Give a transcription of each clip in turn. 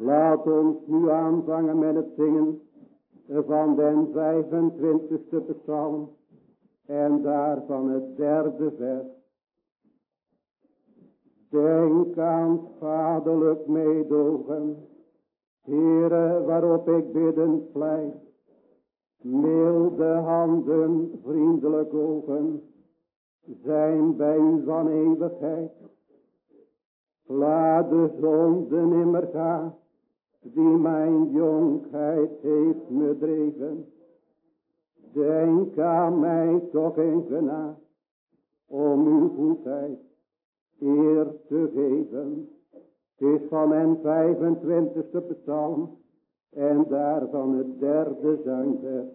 Laat ons nu aanvangen met het zingen van den 25ste psalm en daarvan het derde vers. Denk aan vaderlijk meedogen, Heere, waarop ik bidden pleit. Milde handen, vriendelijk ogen, zijn bij u van eeuwigheid. Laat de zonde nimmer gaan, die mijn jonkheid heeft me dreven. Denk aan mij toch in genade, om uw goedheid eer te geven. Het is van mijn 25ste psalm en daarvan het derde zangvers.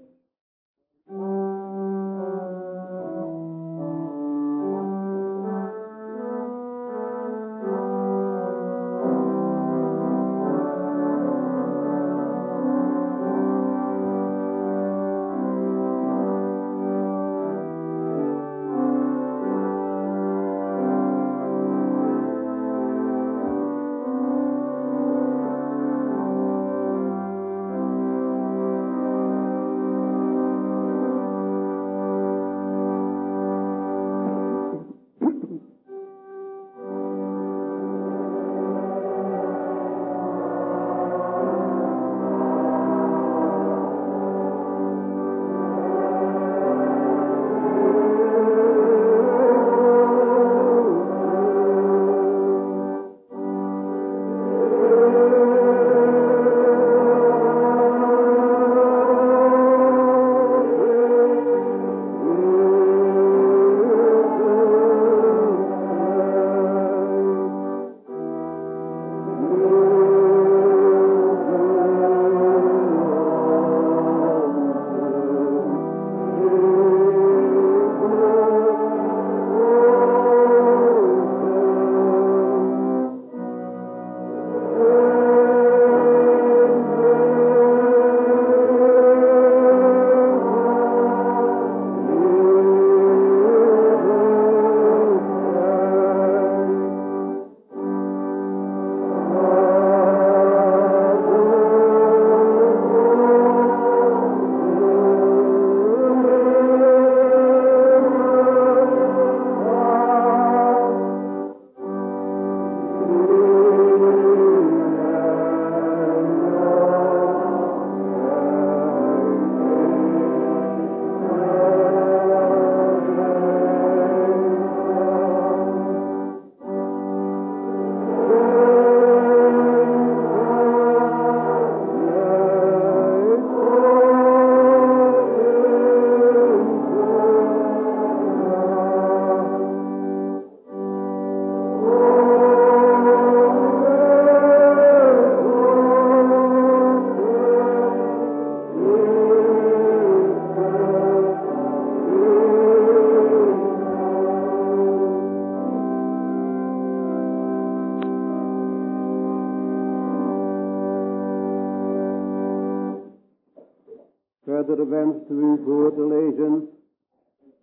U voor te lezen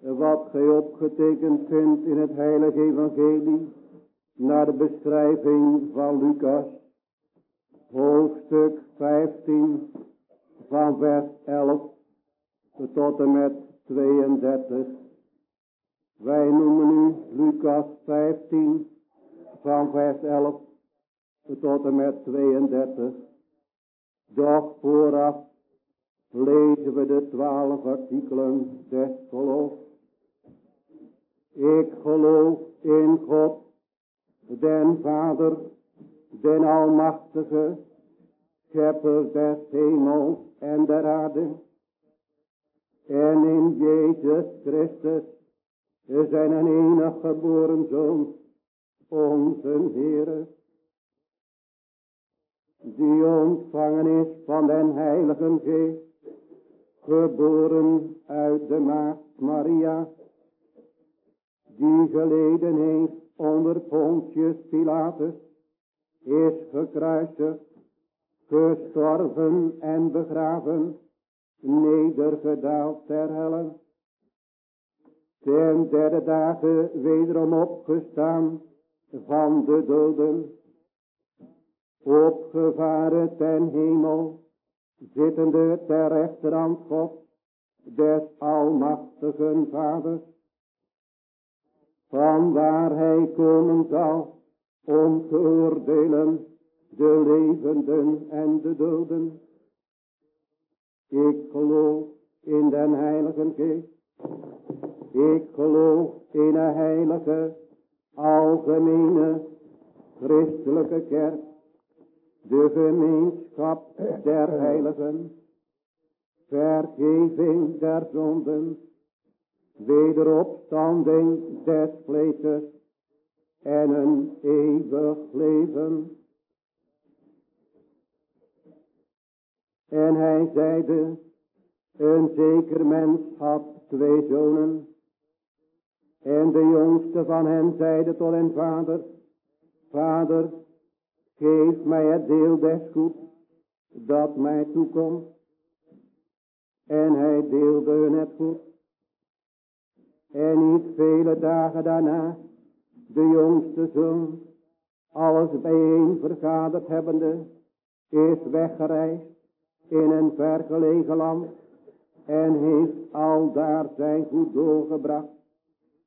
wat gij opgetekend vindt in het heilige evangelie naar de beschrijving van Lucas, hoofdstuk 15 van vers 11 tot en met 32. Wij noemen nu Lucas 15 van vers 11 tot en met 32. Doch vooraf lezen we de twaalf artikelen des geloof. Ik geloof in God, den Vader, den Almachtige, schepper des hemels en der aarde, en in Jezus Christus, zijn een enig geboren Zoon, onze Heere, die ontvangen is van den Heiligen Geest, geboren uit de maagd Maria, die geleden heeft onder Pontius Pilatus, is gekruisigd, gestorven en begraven, nedergedaald ter helle, ten derde dagen wederom opgestaan van de doden, opgevaren ten hemel, zittende ter rechterhand God, des almachtigen vaders, van waar hij komen zal, om te oordelen de levenden en de doden. Ik geloof in den heilige geest. Ik geloof in een heilige, algemene, christelijke kerk. De gemeenschap der heiligen. Vergeving der zonden. Wederopstanding des vlees. En een eeuwig leven. En hij zeide, een zeker mens had twee zonen. En de jongste van hen zeide tot zijn vader, Vader, geef mij het deel des goed dat mij toekomt. En hij deelde het goed. En niet vele dagen daarna, de jongste zoon, alles bijeen vergaderd hebbende, is weggereisd in een vergelegen land en heeft al daar zijn goed doorgebracht,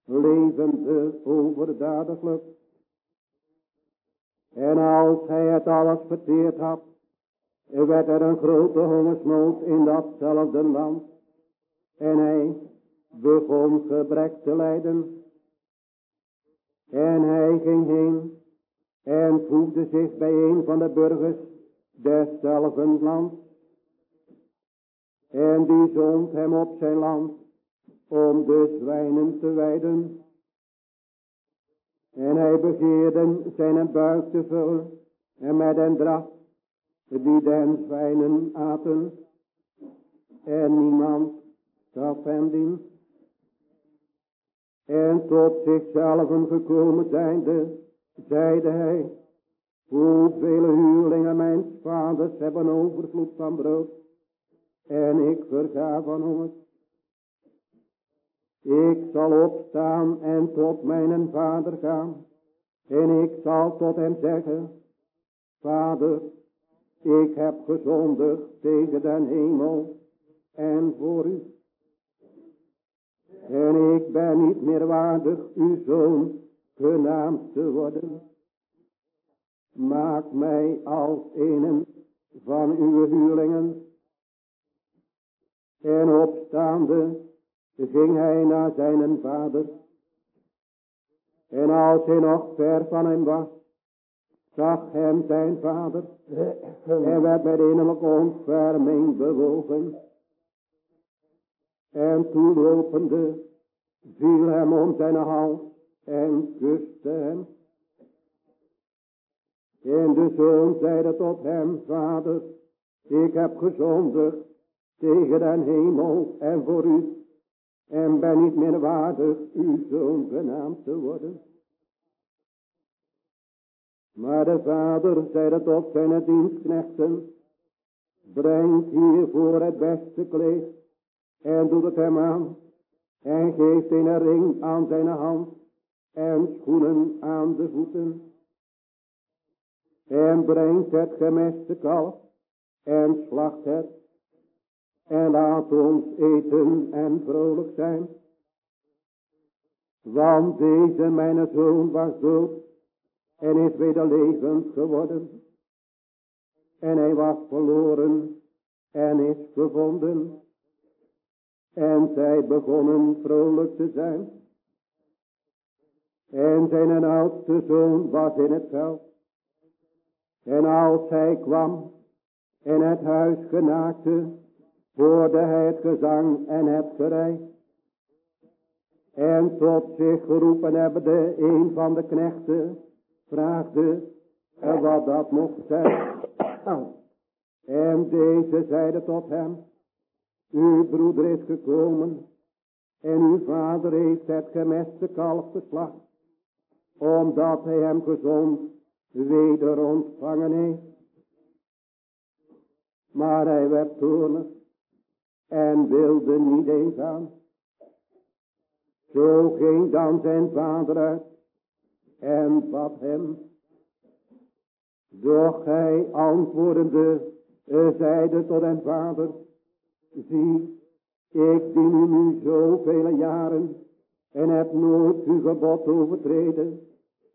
levende overdadiglijk. En als hij het alles verteerd had, werd er een grote hongersnood in datzelfde land. En hij begon gebrek te lijden. En hij ging heen en voegde zich bij een van de burgers deszelfde land. En die zond hem op zijn land om de zwijnen te weiden. En hij begeerde zijn buik te vullen en met een dracht die den zwijnen aten. En niemand gaf hem dienst. En tot zichzelf gekomen zijnde, zeide hij, hoeveel huurlingen mijn vaders hebben overvloed van brood en ik verga van honger. Ik zal opstaan en tot mijn vader gaan. En ik zal tot hem zeggen, Vader, ik heb gezondigd tegen den hemel en voor u. En ik ben niet meer waardig uw zoon genaamd te worden. Maak mij als een van uw huurlingen en opstaande ging hij naar zijn vader. En als hij nog ver van hem was, zag hem zijn vader en werd met innerlijke ontferming bewogen. En toelopende viel hem om zijn hals en kuste hem. En de zoon zeide tot hem, vader, ik heb gezondigd tegen den hemel en voor u, en ben niet meer waardig uw zoon genaamd te worden. Maar de vader zeide tot zijn dienstknechten, breng hiervoor het beste kleed en doet het hem aan en geeft een ring aan zijn hand en schoenen aan de voeten. En brengt het gemeste kalf en slacht het en laat ons eten en vrolijk zijn. Want deze mijn zoon was dood en is weder levend geworden. En hij was verloren en is gevonden. En zij begonnen vrolijk te zijn. En zijn oudste zoon was in het veld. En als hij kwam en het huis genaakte, hoorde hij het gezang en het gerei. En tot zich geroepen hebbende een van de knechten vraagde wat dat mocht zijn. En deze zeide tot hem, uw broeder is gekomen en uw vader heeft het gemeste kalf geslacht, omdat hij hem gezond weder ontvangen heeft. Maar hij werd toornig en wilde niet eens aan. Zo ging dan zijn vader uit en bad hem. Doch hij antwoordende, zeide tot hem vader, zie, ik dien u nu zoveel jaren en heb nooit uw gebod overtreden.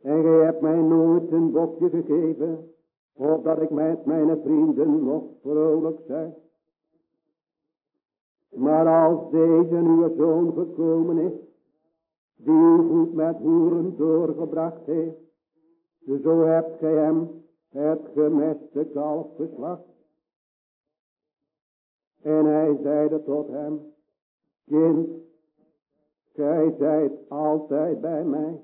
En gij hebt mij nooit een bokje gegeven, opdat ik met mijn vrienden nog vrolijk zijn. Maar als deze uw zoon gekomen is, die uw voet met hoeren doorgebracht heeft, zo hebt gij hem het gemeste kalf geslacht. En hij zeide tot hem, kind, gij zijt altijd bij mij,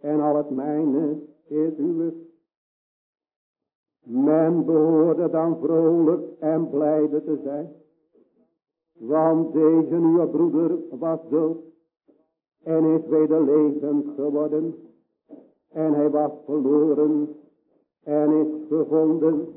en al het mijne is uw. Men behoorde dan vrolijk en blijde te zijn, want deze uw broeder was dood en is weder levend geworden, en hij was verloren en is gevonden.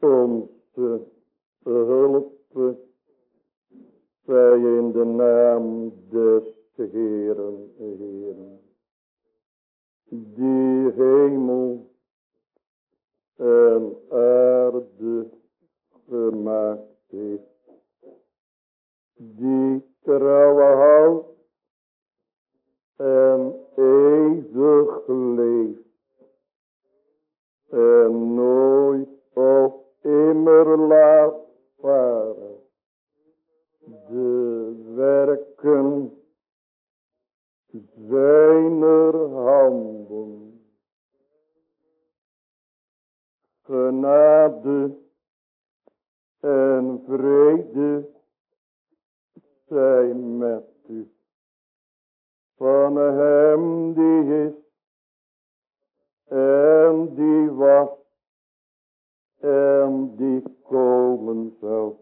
Onze hulp zij in de naam des Heeren, Heeren, die hemel en aarde gemaakt heeft, die trouwe houdt en eeuwig leeft. En nooit of immer laat varen de werken zijner handen. Genade en vrede zijn met u. Van hem die is en die was en die komen zal.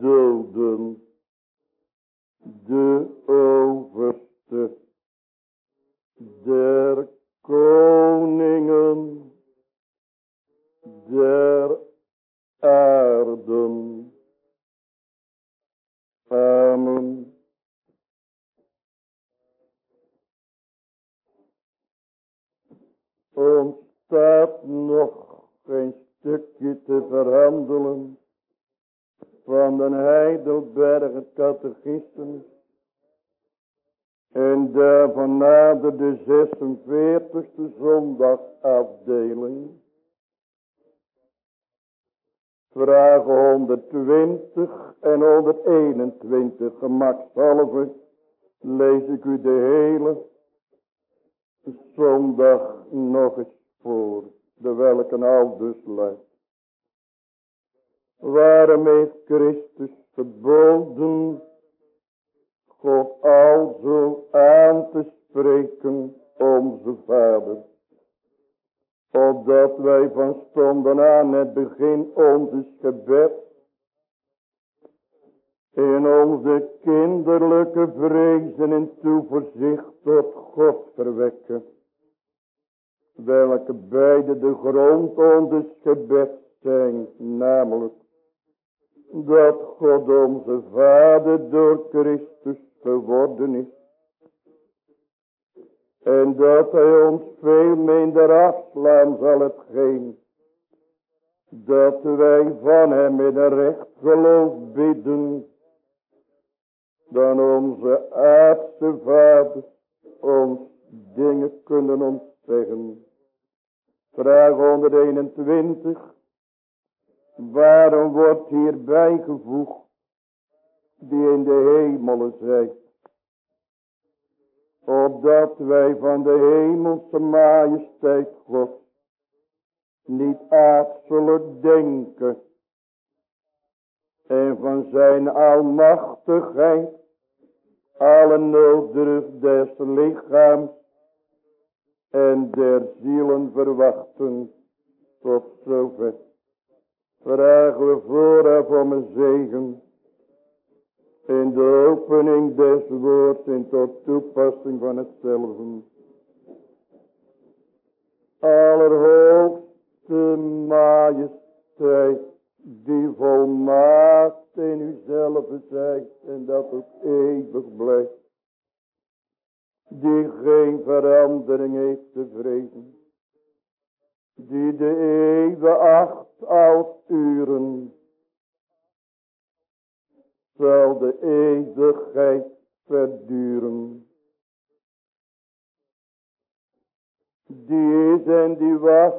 doden, de overste der koningen der aarden. Amen. Staat nog een stukje te verhandelen van den Heidelberg catechismus. En daarvan nader de 46e zondagafdeling. Vragen 120 en 121 gemakshalve lees ik u de hele zondag nog eens voor, de welke al dus luidt. Waarom heeft Christus verboden God alzo aan te spreken onze Vader. Opdat wij van stonden aan het begin onze gebed in onze kinderlijke vrezen en toeverzicht tot God verwekken. Welke beide de grond onze gebed zijn, namelijk dat God onze Vader door Christus geworden is. En dat hij ons veel minder afslaan zal hetgeen. Dat wij van hem in een recht geloof bidden. Dan onze aardse vader ons dingen kunnen ontzeggen. Vraag 121. Waarom wordt hier bijgevoegd die in de hemelen zijn? Opdat wij van de hemelse majesteit God niet absoluut denken en van zijn almachtigheid alle nooddruk des lichaams en der zielen verwachten tot zover. Vragen we vooraf om een zegen in de opening des woords en tot toepassing van hetzelfde. Allerhoogste majesteit die volmaakt in uzelf zijt en dat ook eeuwig blijft. Die geen verandering heeft te vrezen. Die de eeuwen acht uren. Zal de eeuwigheid verduren. Die is en die was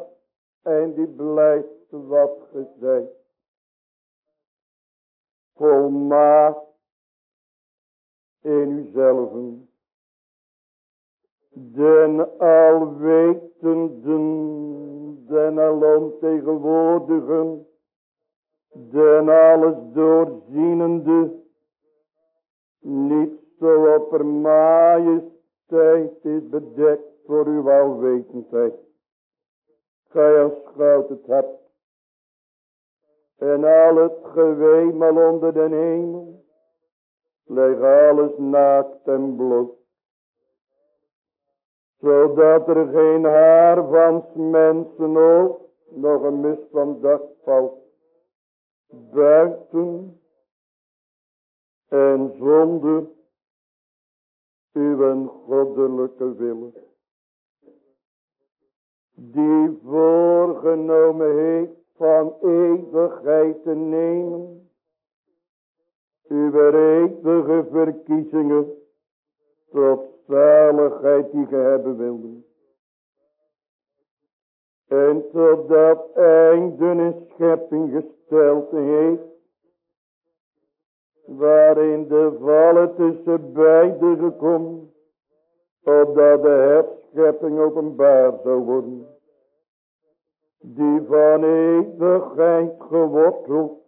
en die blijft wat gezegd volmaakt in uzelven. Den alwetenden, den alomtegenwoordigen, den alles doorzienende, niet zo op er majesteit is bedekt voor uw alwetendheid. Gij aanschouwt het hebt en al het gewemel onder de hemel. Leg alles naakt en bloot. Zodat er geen haar van mensen ook nog een dag valt. Buiten en zonder uw goddelijke wil. Die voorgenomen heeft van eeuwigheid te nemen. Uw eeuwige verkiezingen tot zaligheid die ge hebben wilde. En tot dat einde een schepping gesteld heeft. Waarin de vallen tussen beiden gekomen. Opdat de herschepping openbaar zou worden die van eeuwigheid geworteld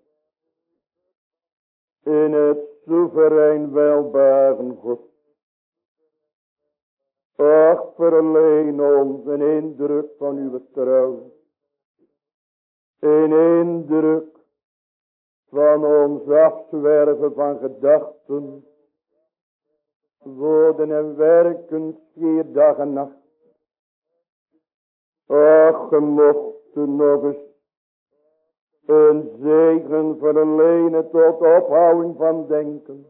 in het soeverein welbaren God. Ach, verleen ons een indruk van uw trouw. Een indruk van ons afzwerven van gedachten, woorden en werken, vier dag en nacht. Ach, gemocht nog eens een zegen verlenen tot ophouding van denken.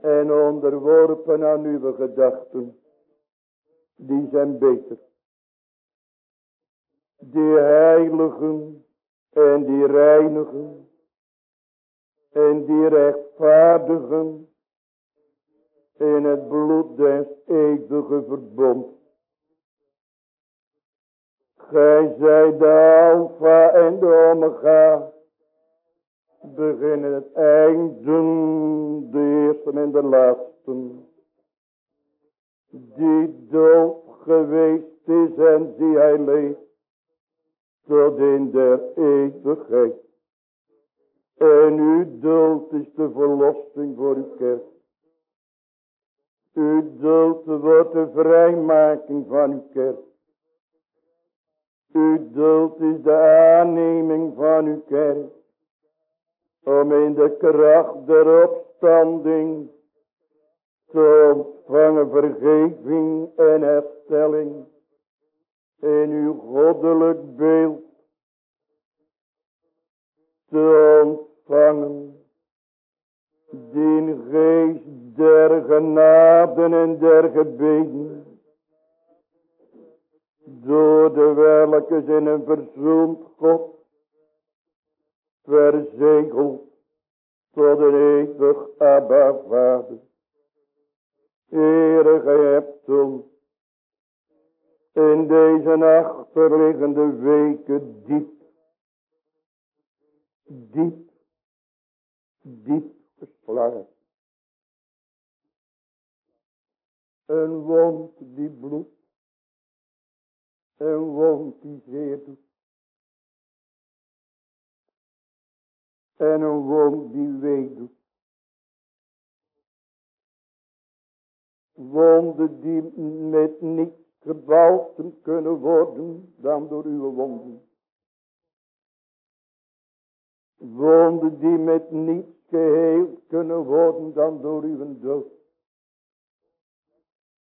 En onderworpen aan uw gedachten. Die zijn beter. Die heiligen en die reinigen. En die rechtvaardigen. In het bloed des eeuwige verbond Gij zijt de alfa en de omega. Begin het einde, de eerste en de laatste. Die dood geweest is en die hij leeft. Tot in der eeuwigheid. En uw dood is de verlossing voor uw kerk. Uw dood wordt de vrijmaking van uw kerk. Uw dood is de aanneming van uw kerk. Om in de kracht der opstanding te ontvangen vergeving en herstelling. In uw goddelijk beeld te ontvangen. Die geest der genaden en der gebeden door de welke in een verzoend God verzegeld tot een eeuwig Abba Vader. Heere, gij hebt ons in deze achterliggende weken diep, diep, diep geslagen. Een wond die bloed En wond die zeer doet. En een wond die weet doet. Wonden die met niet gebalsem kunnen worden dan door uw wonden. Wonden die met niets geheeld kunnen worden dan door uw dood.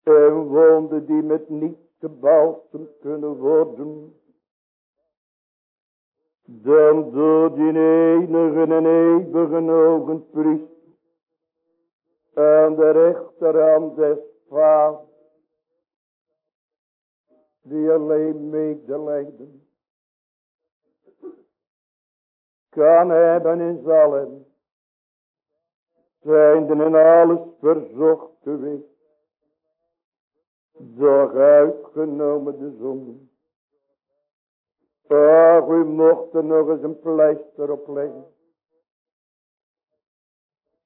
En wonden die met niets gebalsem kunnen worden. Dan door die enige en eeuwige ogen priest. Aan de rechterhand des vaders. Die alleen medelijden kan hebben en zal hebben. Zijn in alles verzocht geweest. Doch uitgenomen de zonden. Ach, u mocht er nog eens een pleister op leggen.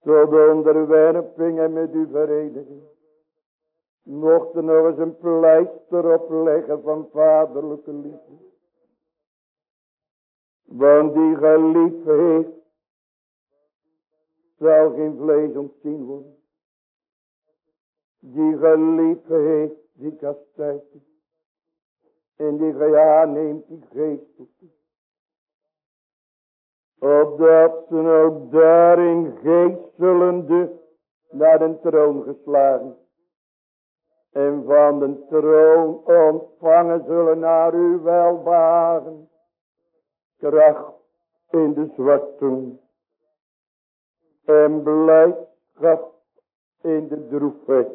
Tot onderwerping en met uw vereniging. Mocht er nog eens een pleister op leggen van vaderlijke liefde. Want die geliefd heeft, zal geen vlees ontzien worden. Die geliefd heeft, die kastijdt. En die ja neemt die geest op Opdat ze ook daarin geestelende naar de troon geslagen. En van de troon ontvangen zullen naar uw welbagen kracht in de zwakte en blijdschap in de droefheid.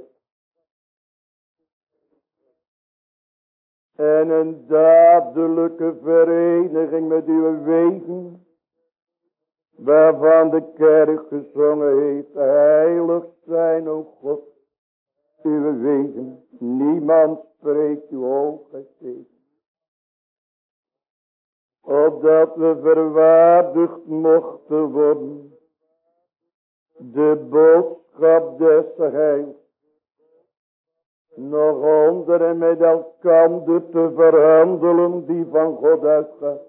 En een dadelijke vereniging met uw wegen, waarvan de kerk gezongen heeft, heilig zijn, o God, uw wegen. Niemand spreekt uw hoogheid tegen opdat we verwaardigd mochten worden, de boodschap des heils, nog onder en met elkander te verhandelen die van God uitgaat,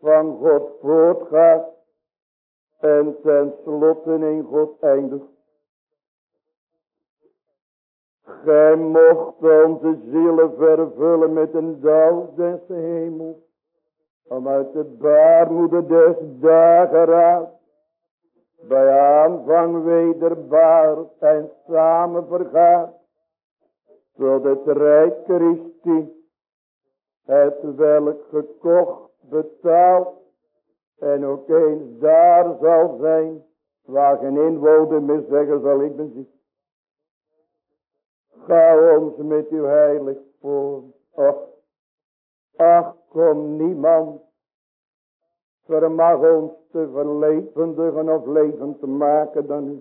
van God voortgaat en tenslotte in God eindigt. Gij mocht onze zielen vervullen met een dauw des hemels om uit de baarmoeder des dageraad bij aanvang wederbaar en samen vergaat, tot het rijk Christi, het welk gekocht, betaald en ook eens daar zal zijn, waar geen inwoner meer zeggen zal ik ben ziek. Ga ons met uw heilig voor, ach, ach, Kom niemand vermag ons te verlevendigen of levend te maken dan u.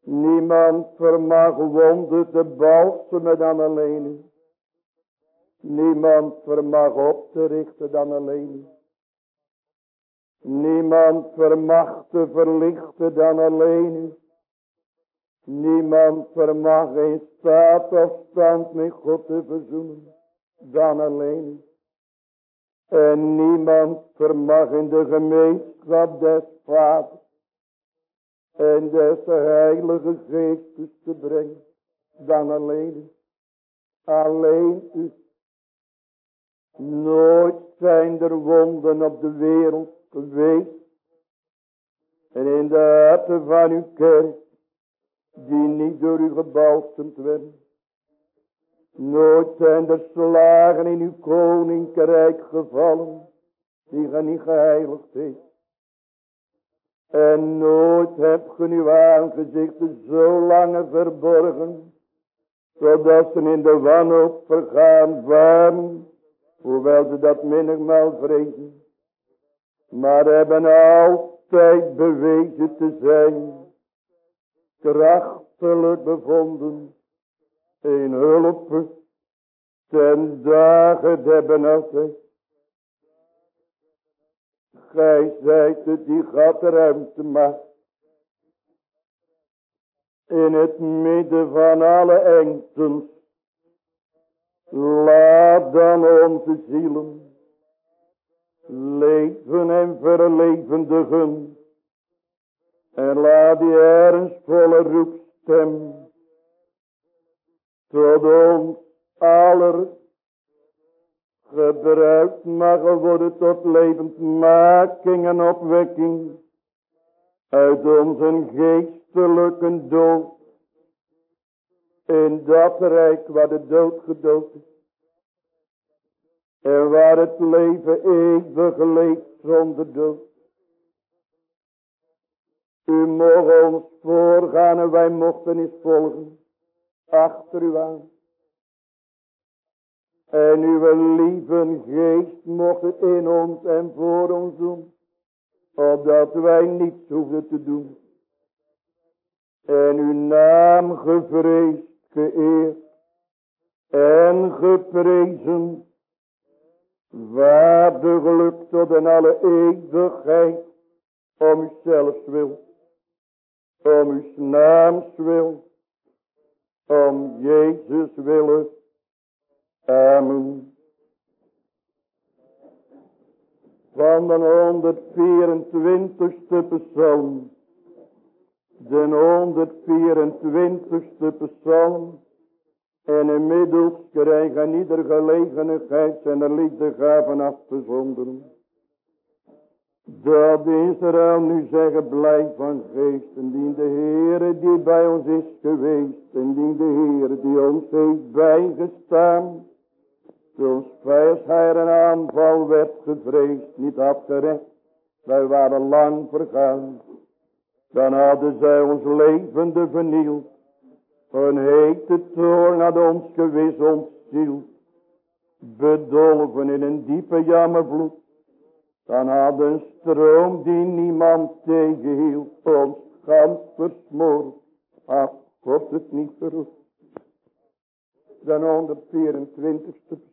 Niemand vermag wonden te balsemen dan alleen u. Niemand vermag op te richten dan alleen u. Niemand vermag te verlichten dan alleen u. Niemand vermag in staat of stand met God te verzoenen dan alleen. En niemand vermag in de gemeenschap des vaders en des heilige geestes te brengen dan alleen. Alleen u. Nooit zijn er wonden op de wereld geweest. En in de harten van uw kerk, die niet door u gebalsemd werden. Nooit zijn er slagen in uw koninkrijk gevallen, die ge niet geheiligd heeft. En nooit hebt ge uw aangezichten zo lang verborgen, zodat ze in de wanhoop vergaan waren, hoewel ze dat menigmaal vrezen. Maar hebben altijd bewezen te zijn, krachtelijk bevonden een hulp ten dagen der benauwdheid. Gij zijt het die gaat ruimte maakt. In het midden van alle engten. Laat dan onze zielen leven en verlevendigen. En laat die ernstvolle roepstem tot ons aller gebruikt mag worden tot levendmaking en opwekking uit onze geestelijke dood in dat rijk waar de dood gedood is. En waar het leven eeuwig leeft zonder dood. U mocht ons voorgaan en wij mochten eens volgen. Achter u aan. En uw lieve geest mocht in ons en voor ons doen. Opdat wij niets hoeven te doen. En uw naam gevreesd, geëerd en geprezen. Waardiglijk tot in alle eeuwigheid. Om uzelfs wil. Om uw naams wil. Om Jezus willen. Amen. Van de 124ste psalm. De 124ste psalm. En inmiddels krijgen ieder gelegenheid zijn liefde gaven Dat Israël nu zeggen blij van geest. En dien de Heere die bij ons is geweest. En dien de Heere die ons heeft bijgestaan. Toen vijfheid een aanval werd gevreesd, niet afgerecht. Wij waren lang vergaan. Dan hadden zij ons levende vernield. Een hete toorn had ons gewis ons ziel. Bedolven in een diepe jammervloed. Dan had een stroom die niemand tegenhield. Ons gans versmoord. Ach, God het niet verroest. Dan 124ste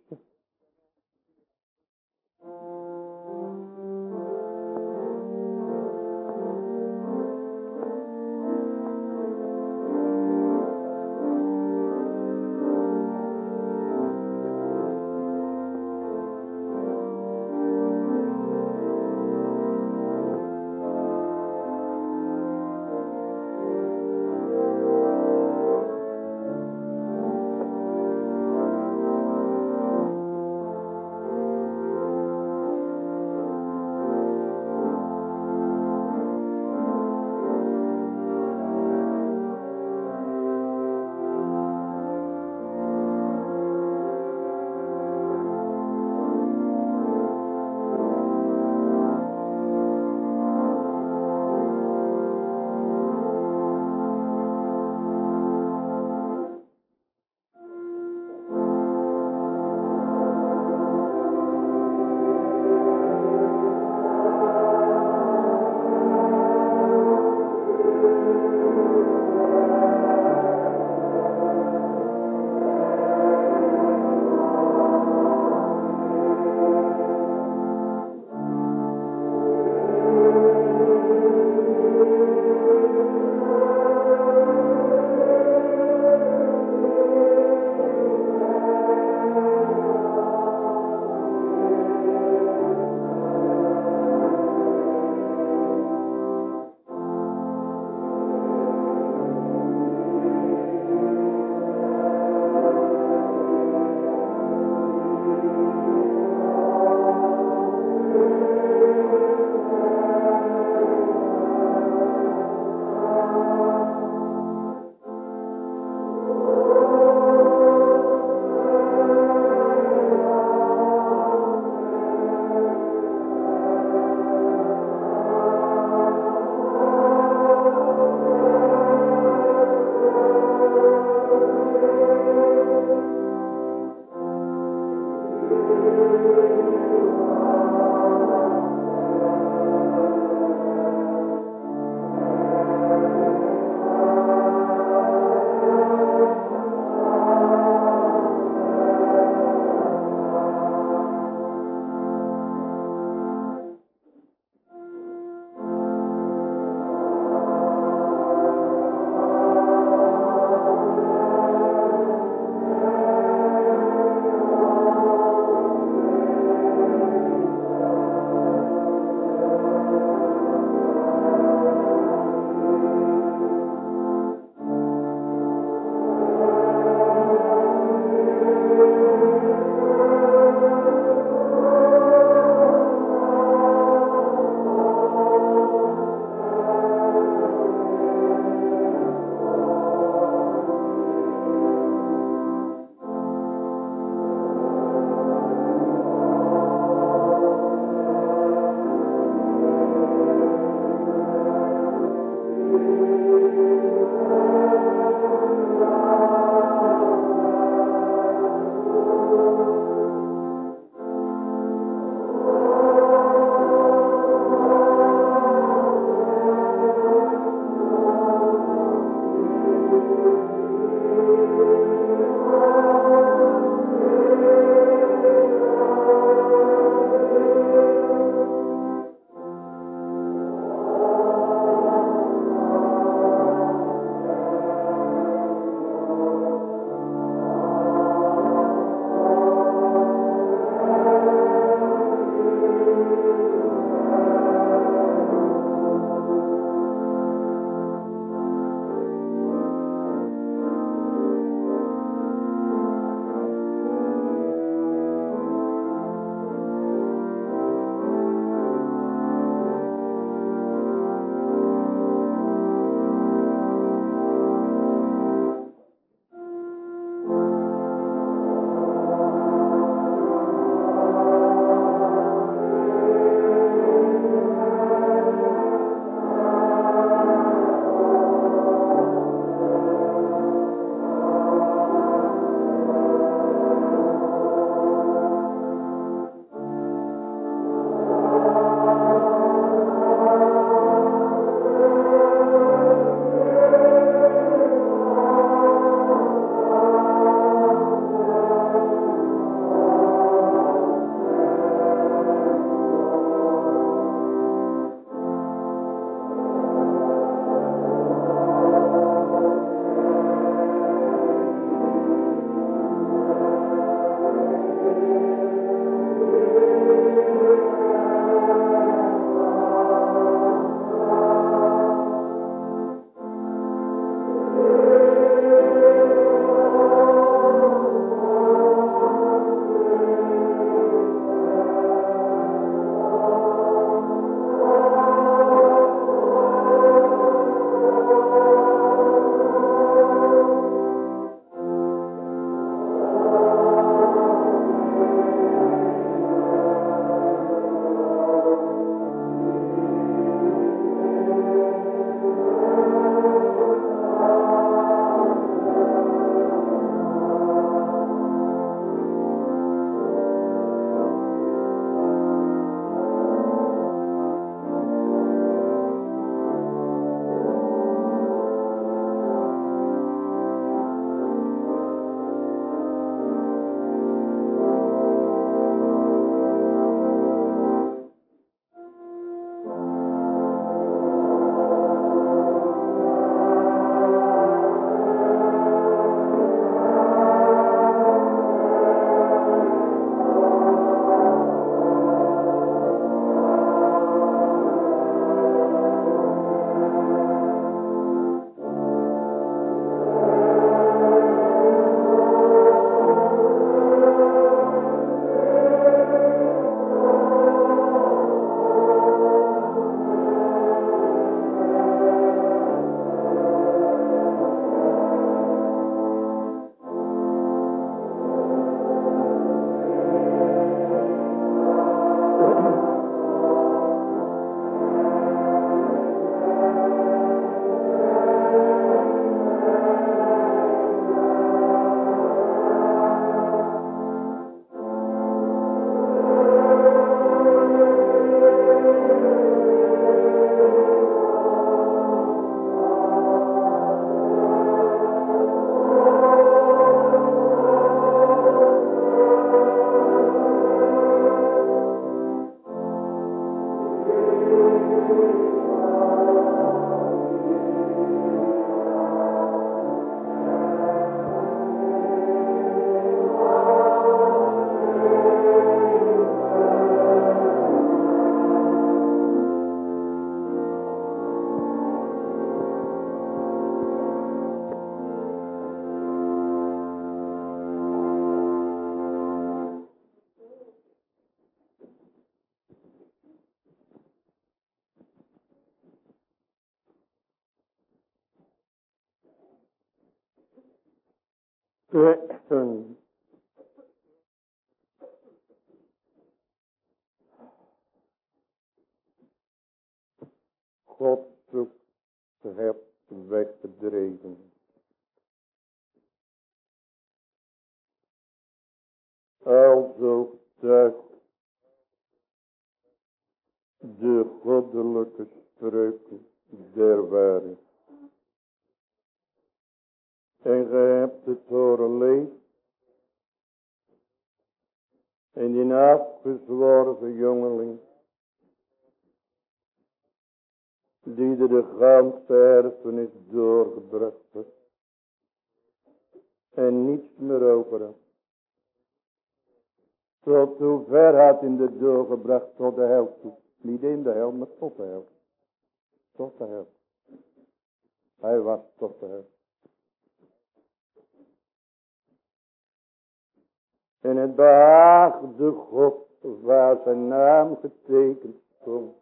En het behaagde God waar zijn naam getekend stond.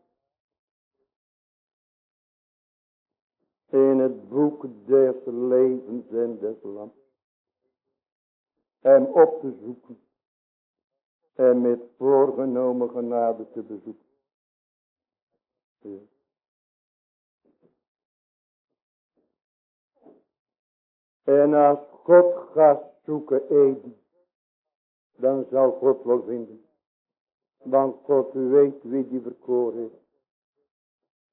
In het boek des levens en des lands. Hem op te zoeken. En met voorgenomen genade te bezoeken. En als God gaat zoeken eden dan zal God wel vinden. Want God weet wie die verkoren heeft.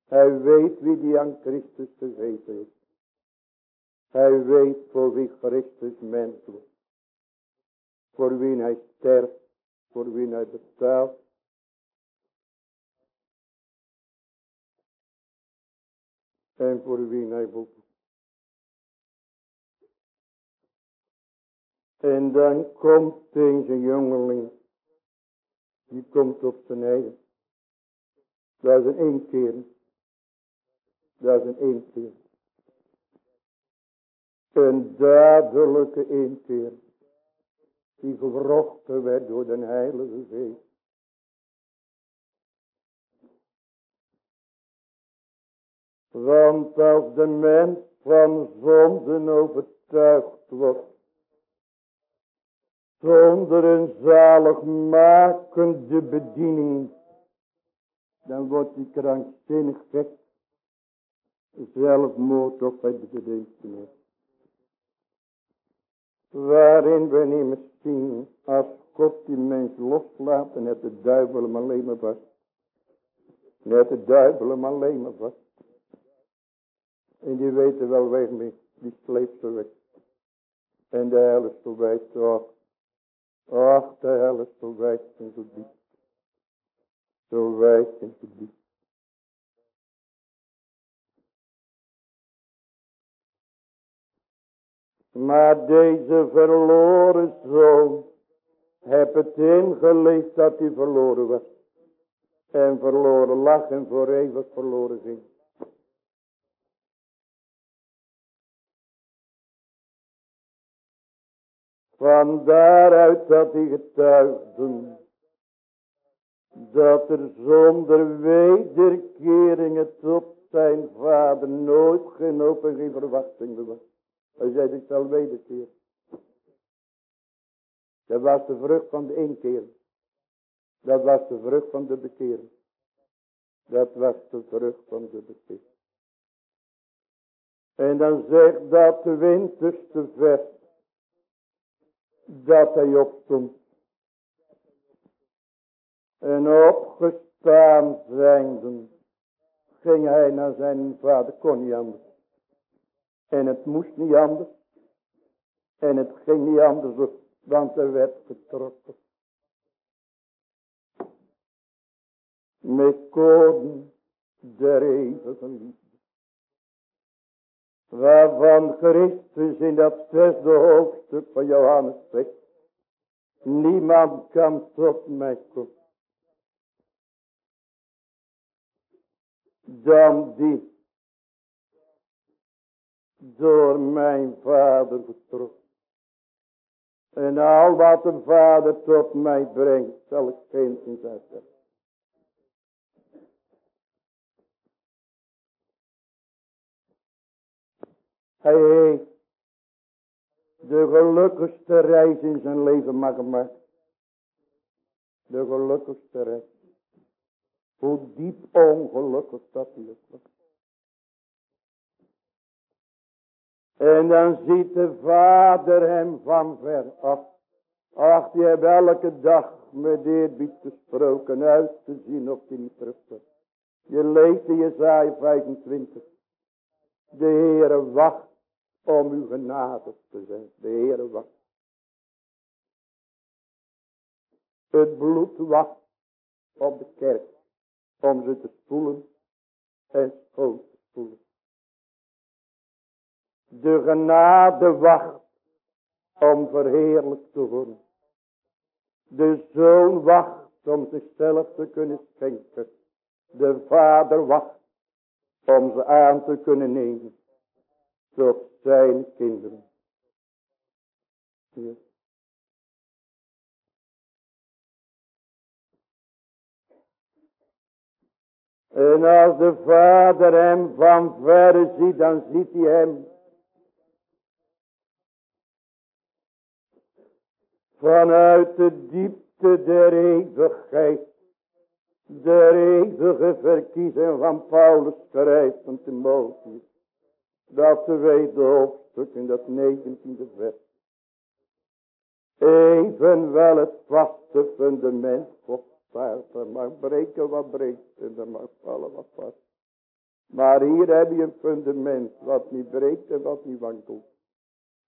Hij weet wie die aan Christus gegeven heeft. Hij weet voor wie Christus mens wordt. Voor wie hij sterft. Voor wie hij betaalt. En voor wie hij boekt. En dan komt deze jongeling. Die komt op zijn eigen. Dat is een eenkeer. Dat is een eenkeer. Een dadelijke eenkeer. Die gewrochten werd door de heilige geest. Want als de mens van zonden overtuigd wordt zonder een zaligmakende bediening, dan wordt die krankzinnig gek, zelfmoord of het bedenkingen. Waarin we niet zien, als God die mens loslaat, en net de duivel hem alleen maar vast. Net de duivel hem alleen maar vast. En die weten wel weg mee, die sleept weg. En de hel is voorbij, toch. Ach, de hel is zo wijd en zo diep. Zo wijd en zo diep. Maar deze verloren zoon heb het ingeleefd dat hij verloren was. En verloren lag en voor eeuwig verloren ging. Van daaruit dat hij getuigden. Dat er zonder wederkeringen tot zijn vader nooit geen open geen verwachting was. Hij zei ik zal wederkeren. Dat was de vrucht van de inkeer. Dat was de vrucht van de bekering. Dat was de vrucht van de bekering. En dan zegt dat de winterste vers dat hij opstond. En opgestaan zijnde ging hij naar zijn vader, kon niet anders. En het moest niet anders. En het ging niet anders, want er werd getrokken. Met koden der eeuwige. Waarvan Christus in dat zesde hoofdstuk van Johannes zegt. Niemand kan tot mij komen. Dan die door mijn vader getrokken. En al wat de vader tot mij brengt, zal ik geen uitzetten. Hij heeft de gelukkigste reis in zijn leven mag maken. De gelukkigste reis. Hoe diep ongelukkig dat was. En dan ziet de vader hem van ver af. Ach, die heeft elke dag met eerbied gesproken uit te zien of die niet. Je leest in Jezaja 25. De Heere wacht om uw genade te zijn. De Heere wacht. Het bloed wacht op de kerk. Om ze te spoelen en schoon te spoelen. De genade wacht om verheerlijk te worden. De zoon wacht om zichzelf te kunnen schenken. De vader wacht om ze aan te kunnen nemen. Tot zijn kinderen. En als de vader hem van verre ziet, dan ziet hij hem vanuit de diepte der eeuwigheid, der eeuwige verkiezen van Paulus schrijft van Timotheus. Dat tweede hoofdstuk in dat negentiende vers. Evenwel het vaste fundament God Er mag breken wat breekt en er mag vallen wat vast. Maar hier heb je een fundament wat niet breekt en wat niet wankelt.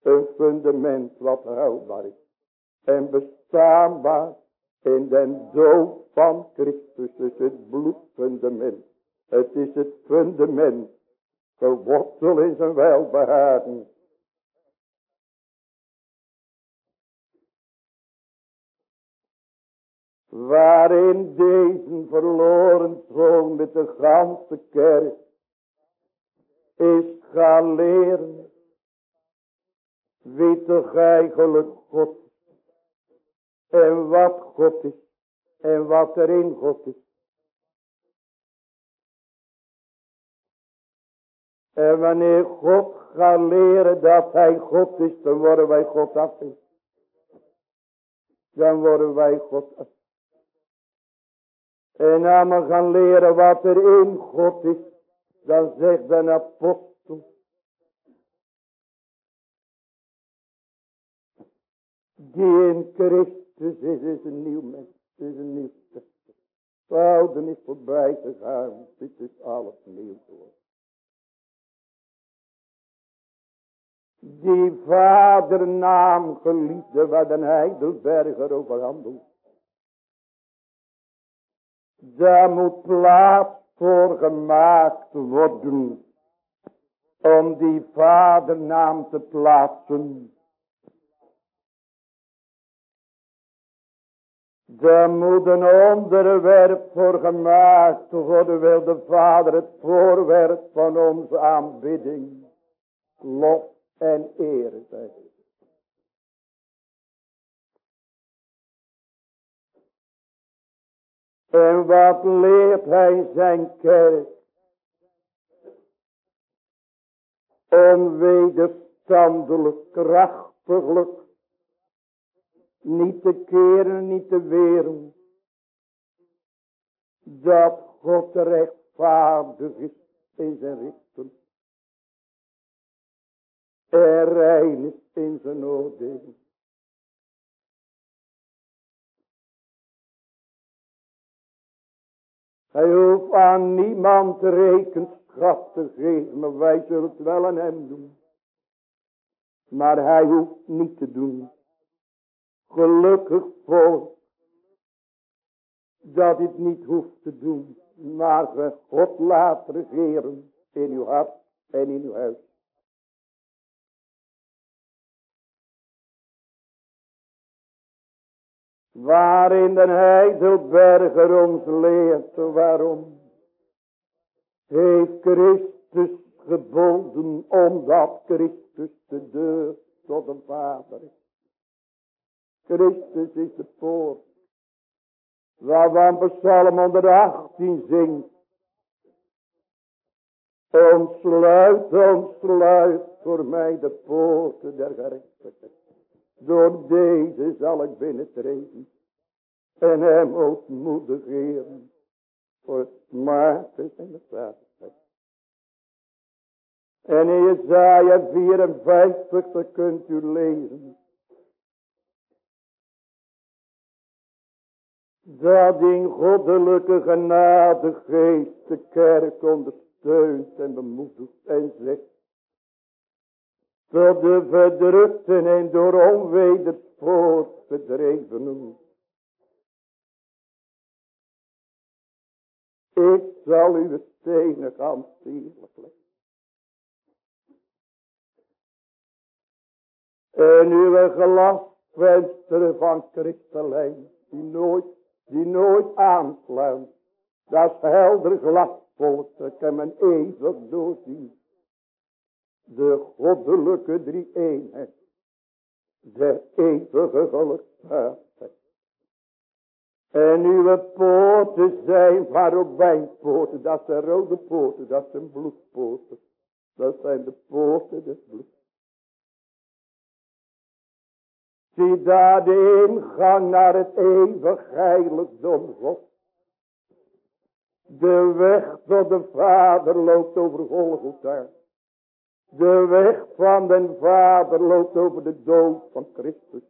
Een fundament wat houdbaar is. En bestaanbaar in den dood van Christus. is het bloedfundament. Het is het fundament geworteld in zijn welbehagen. Waarin deze verloren troon met de ganse kerk is gaan leren wie toch eigenlijk God en wat God is en wat er in God is. En wanneer God gaat leren dat hij God is, dan worden wij God af. Dan worden wij God af. En als we gaan leren wat er in God is, dan zegt de apostel. Die in Christus is, is een nieuw mens, is een nieuw stuk. Ouden is voorbij gegaan, dit is alles nieuw geworden. Die vadernaam geliefde waar de heidelberger over handelt. Daar moet plaats voor gemaakt worden om die vadernaam te plaatsen. Daar moet een onderwerp voor gemaakt worden, wil de Vader het voorwerp van onze aanbidding. Lof en zijn. En wat leert hij zijn kerk? Onwederstandelijk, krachtiglijk, niet te keren, niet te weren, dat God rechtvaardig is in zijn richten er is in zijn oordeel. Hij hoeft aan niemand rekenschap te geven, maar wij zullen het wel aan hem doen. Maar hij hoeft niet te doen. Gelukkig voor dat het niet hoeft te doen, maar God laat regeren in uw hart en in uw huis. Waarin de heidelberger ons leert waarom heeft Christus gebonden omdat Christus de deur tot de Vader is. Christus is de poort. Waarvan Psalm 118 zingt. Ontsluit, ontsluit voor mij de poorten der gerechtigheid. Door deze zal ik binnentreden. En hem ontmoedigen voor het maken en de zaligheid. En in Jezaja 54, dat kunt u lezen. Dat in goddelijke genade geest de kerk ondersteunt en bemoedigt en zegt. Tot de verdrukten en door onweder voortgedrevenen. Ik zal uw stenen gaan sierlijk leggen. En uw glasvensteren van kristalijn, die nooit, die nooit aansluit. Dat is helder glasvolk, dat kan men eeuwig doorzien. De goddelijke drie eenheid. De eeuwige gelukzaligheid. En uw poorten zijn waarop wijnpoorten. Dat zijn rode poorten. Dat zijn bloedpoorten. Dat zijn de poorten des bloeds. Zie daar de ingang naar het eeuwig heiligdom God. De weg tot de Vader loopt over Golgotha. De weg van den Vader loopt over de dood van Christus.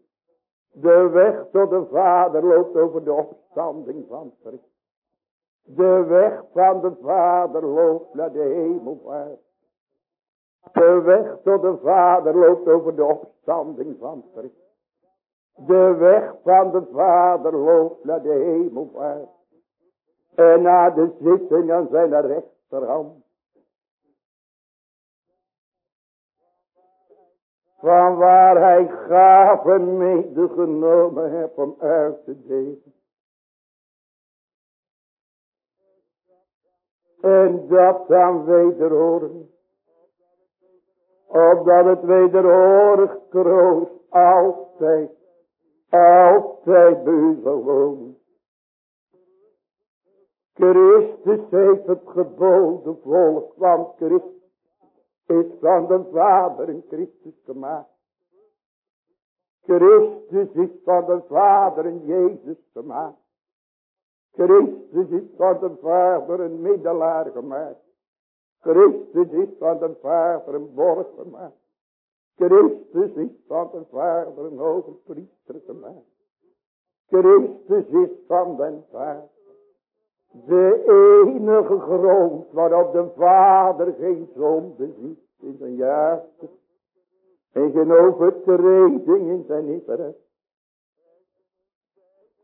De weg tot de Vader loopt over de opstanding van Christus. De weg van de Vader loopt naar de hemelvaart. De weg tot de Vader loopt over de opstanding van Christus. De weg van de Vader loopt naar de hemelvaart. En naar de zitting aan zijn rechterhand. Van waar hij gaven medegenomen heeft om uit te delen. En dat dan wederhoren. Opdat het wederhorig kroost altijd, altijd bij u. Christus heeft het geboden volk, want Christus is van de Vader in Christus gemaakt. Christus is van de Vader in Jezus gemaakt. Christus is van de Vader een middelaar gemaakt. Christus is van de Vader een borg gemaakt. Christus is van de Vader een hoge priester gemaakt. Christus is van de Vader de enige grond waarop de Vader geen zonde ziet in zijn juiste. En geen overtreding in zijn Israël.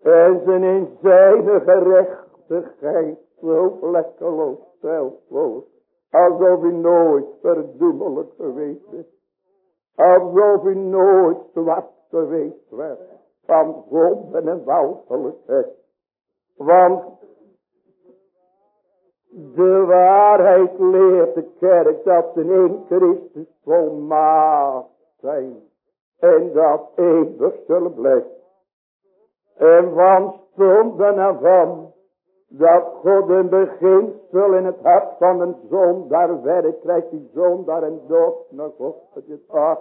En zijn in zijn gerechtigheid zo vlekkeloos zelfloos. Alsof hij nooit verdoemelijk geweest is. Alsof hij nooit zwart geweest werd. Van zonden en walgelijkheid. Want de waarheid leert de kerk dat in Christus volmaakt zijn. En dat eeuwig zullen blijven. En van stonden ervan dat God een beginsel in het hart van een zondaar werkt, krijgt die zondaar en dood naar God. Het is ach,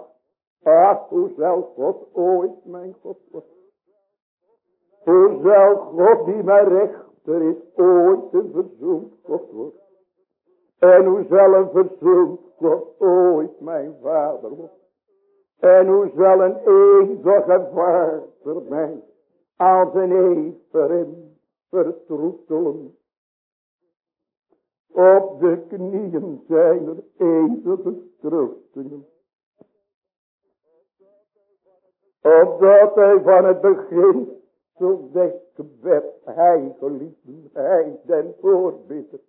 ach, hoe zal God ooit mijn God worden? Hoe zal God die mij recht er is ooit een verzoend God wordt. En hoe zal een verzoend God ooit mijn vader worden. En hoe zal een eeuwige vader mij als een everin vertroetelen. Op de knieën zijn er eeuwige troostingen. Opdat hij van het begin beginsel des gebed. Hij geliefden, hij den voorbidder.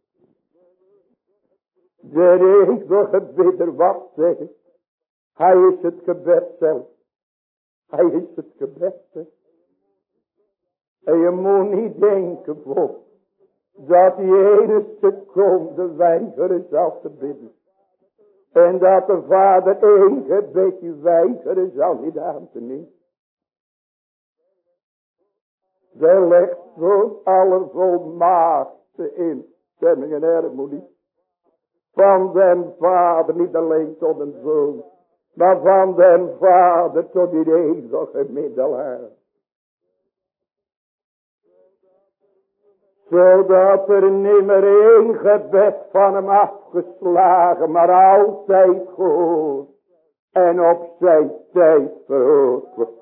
De eeuwige bidder, wat zegt. Hij is het gebed zelf. Hij is het gebed zelf. En je moet niet denken, voor dat die ene seconde weigeren zal te bidden. En dat de vader één gebedje weigeren zal niet aan te nemen. Daar legt zo'n allervolmaakte instemming en harmonie. Van den vader, niet alleen tot een zoon. Maar van den vader tot die eeuwige middelaar. Zodat er nimmer één gebed van hem afgeslagen, maar altijd gehoord. En op zijn tijd verhoord wordt.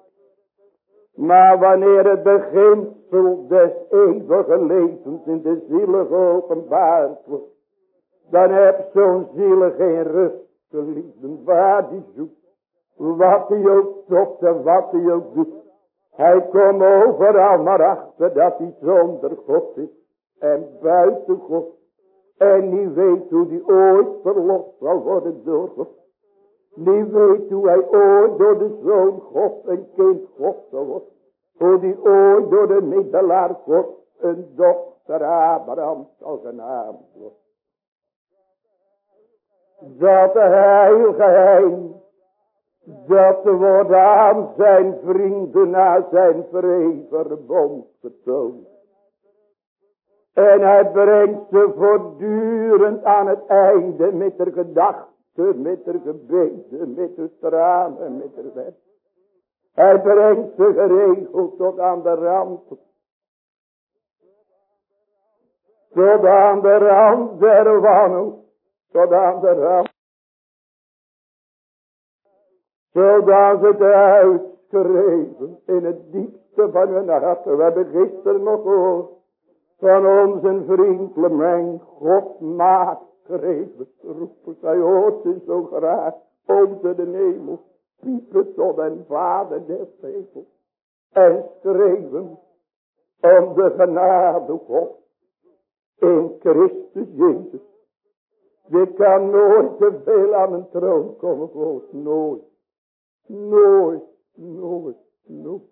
Maar wanneer het beginsel des eeuwige levens in de zielen geopenbaard wordt. Dan heb zo'n ziel geen rust te liefden waar die zoekt. Wat hij ook zoekt en wat hij ook doet. Hij komt overal maar achter dat hij zonder God is en buiten God. En niet weet hoe die ooit verlost zal worden door God. Niet weet hoe hij ooit door de zoon God een kind God zal worden. Hoe die ooit door de middelaar God een dochter Abraham zal genaamd worden. Dat hij geheim. Dat wordt aan zijn vrienden na zijn vreverbond getoond. En hij brengt ze voortdurend aan het einde met de gedachten, met de gebeden, met de tranen, met de wet. Hij brengt ze geregeld tot aan de rand. Tot aan de rand der wanhoop. Tot aan de rand. Zodat het uitgereven in het diepste van hun hart. We hebben gisteren nog gehoord van onze vriend Lemeng. God maakt gereven. Roepen zij hoort ze zo graag onder de hemel. Piepen tot een vader des hemels. En schreven om de genade God in Christus Jezus. Je kan nooit te veel aan een troon komen, God. Nooit. Nooit, nooit, nooit.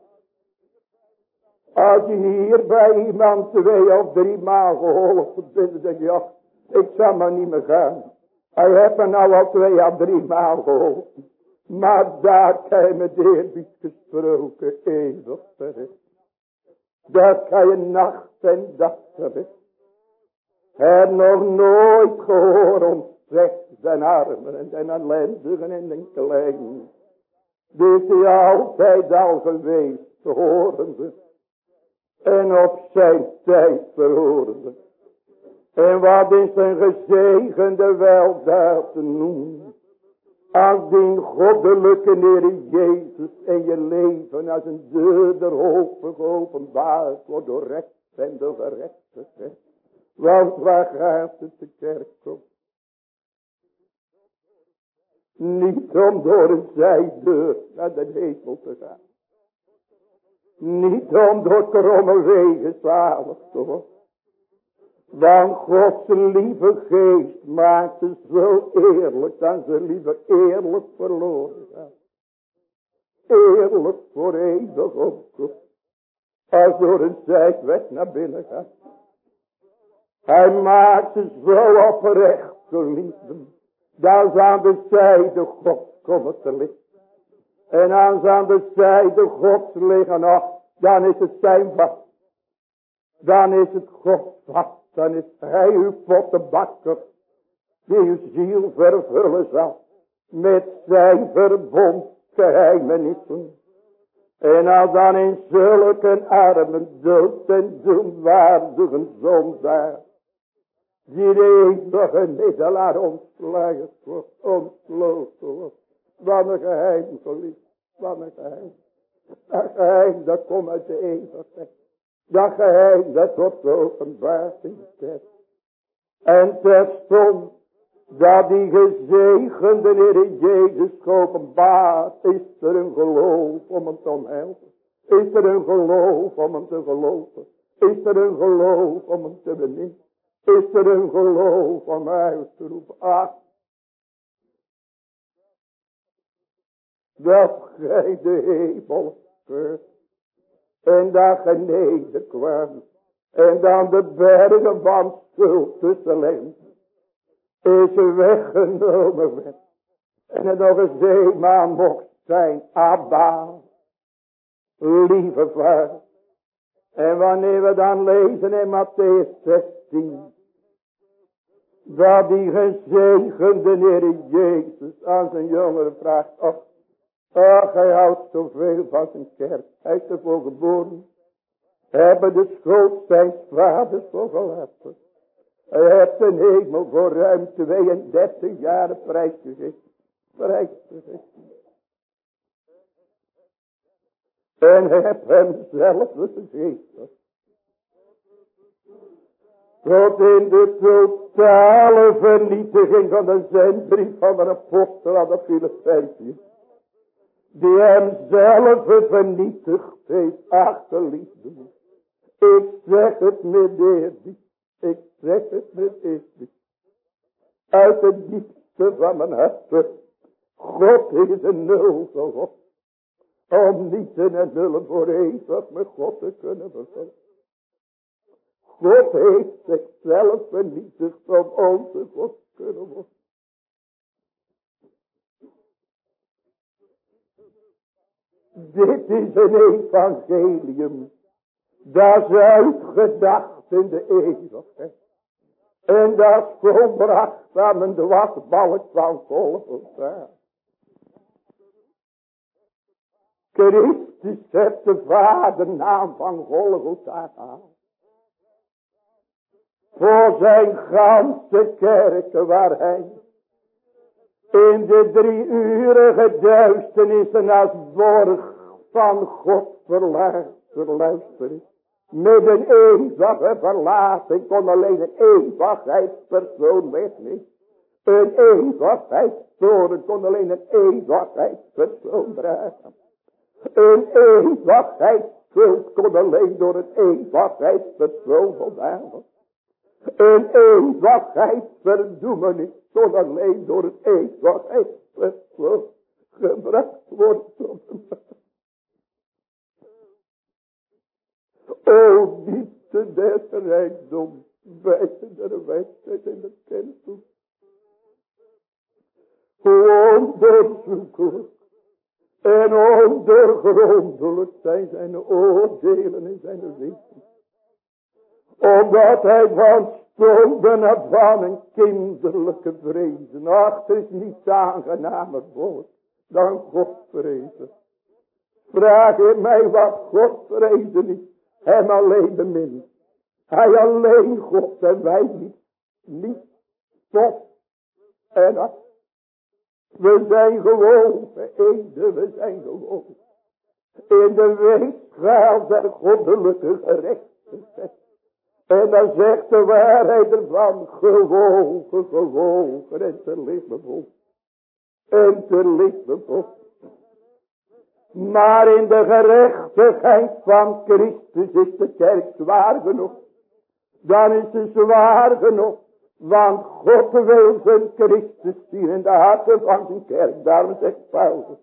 Als je hier bij iemand twee of drie maal geholpen bent, dan denk je, ik zal maar niet meer gaan. Hij heeft me nou al twee of drie maal geholpen. Maar daar kan je met eerbied gesproken eeuwig terecht. Daar kan je nacht en dag terecht. Heb nog nooit gehoord ontzegt zijn armen en zijn ellendigen en den kleinen. Dit is altijd al geweest, horende. En op zijn tijd verhorende. En wat is een gezegende te noemen. Als die goddelijke Heer Jezus in je leven als een deur der hoop geopenbaard wordt door recht en door gerechtigheid. Want waar gaat het de kerk op? Niet om door een zijdeur naar de hemel te gaan. Niet om door kromme wegen zalig te worden. Want Gods lieve geest maakt ze zo eerlijk dat ze liever eerlijk verloren gaan. Eerlijk voor eeuwig opkomt. Als door een zijdweg naar binnen gaat. Hij maakt ze zo oprecht, geliefden. Dat ze aan de zijde God komen te liggen. En als aan de zijde Gods liggen nog, dan is het zijn vast. Dan is het God vast. Dan is hij uw pottenbakker. Die uw ziel vervullen zal. Met zijn verbond geheimenissen. En als dan in zulke armen dood en doenwaardige zondaar die de eeuwige middelaar ontslagen wordt, ontsloten wordt. Wat een geheim, geliefd, een geheim. Dat geheim, dat komt uit de eeuwigheid. Dat geheim, dat wordt openbaard in kerk. En terstond, dat die gezegende Heer Jezus geopenbaard is er een geloof om hem te omhelpen. Is er een geloof om hem te geloven? Is er een geloof om hem te beminnen? Is er een geloof om uit te roepen? Ach, dat gij de hemel. En daar geneden kwam. En dan de bergen van schuld tussen Is weggenomen werd. En het nog een zeemaan mocht zijn. Abba. Lieve vader. En wanneer we dan lezen in Matthäus 16. Dat die gezegende Heer Jezus aan zijn jongeren vraagt. Och, Ach, hij houdt zoveel van zijn kerk. Hij is ervoor geboren. Hebben de schoot zijn vaders voor gelaten. Hij heeft de hemel voor ruim 32 jaar prijsgegeven. Prijsgegeven. En heeft hem zelf gegeven. Tot in de totale vernietiging van de zendbrief van de apostel aan de Filipijntjes die hem zelf vernietigd heeft, achterliefde. Ik zeg het met eerbied, ik zeg het met eerbied. Uit de diepste van mijn hart, God is een nul God. Om niet in en nullen voor eeuwig met God te kunnen vervullen. God heeft zichzelf vernietigd om onze God kunnen worden. Dit is een evangelium. Dat is uitgedacht in de eeuwigheid. En dat is volbracht aan een dwarsbalk van Golgotha. Christus heeft de vadernaam van Golgotha gehaald. Voor zijn ganse kerken waar hij in de drie urige duisternissen als borg van God verluisteren. Met een eenvoudige verlating kon alleen een eenvoudigheidspersoon wegnemen. Een eenvoudigheidstoren kon alleen een eenvoudigheidspersoon dragen. Een eenvoudigheidsschuld kon alleen door een eenvoudigheidspersoon voldaan Een eenvoudigheidsverdoemenis kon alleen door een eenvoudigheidspersoon gebracht worden tot O, diepte des rijkdom, wijze der wijsheid in de kennis. Hoe en ondergrondelijk zijn zijn oordelen en zijn weten. Omdat hij van stonden af van een kinderlijke vrezen. Ach, er is niets aangenamer woord dan God vrezen. Vraag je mij wat God vrezen is. Hem alleen bemin. Hij alleen God en wij niet. Niet tot en af. We zijn gewoon vereende, we zijn gewoon. In de weegschaal der goddelijke gerechtigheid. En dan zegt de waarheid ervan, gewogen, gewogen en te licht En te licht maar in de gerechtigheid van Christus is de kerk zwaar genoeg. Dan is ze zwaar genoeg. Want God wil zijn Christus zien in de harten van zijn kerk. Daarom zegt Paulus.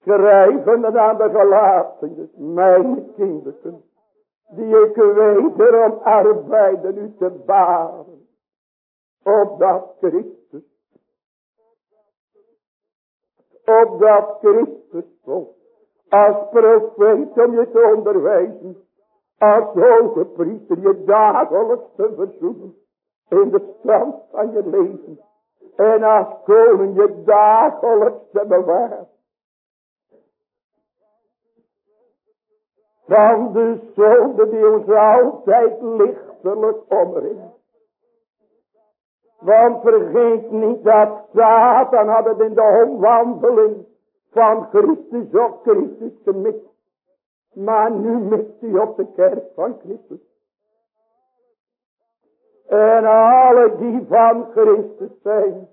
Schrijvende aan de gelaten, mijn kinderen. Die ik wederom arbeiden u te baren. Opdat Christus opdat Christus komt. Als profeet om je te onderwijzen. Als hoge priester je dagelijks te verzoeken. In de stand van je leven. En als koning je dagelijks te bewaren. Van de zonde die ons altijd lichtelijk omringt. Want vergeet niet dat Satan had het in de omwandeling van Christus op Christus gemikt. Maar nu mikt hij op de kerk van Christus. En alle die van Christus zijn,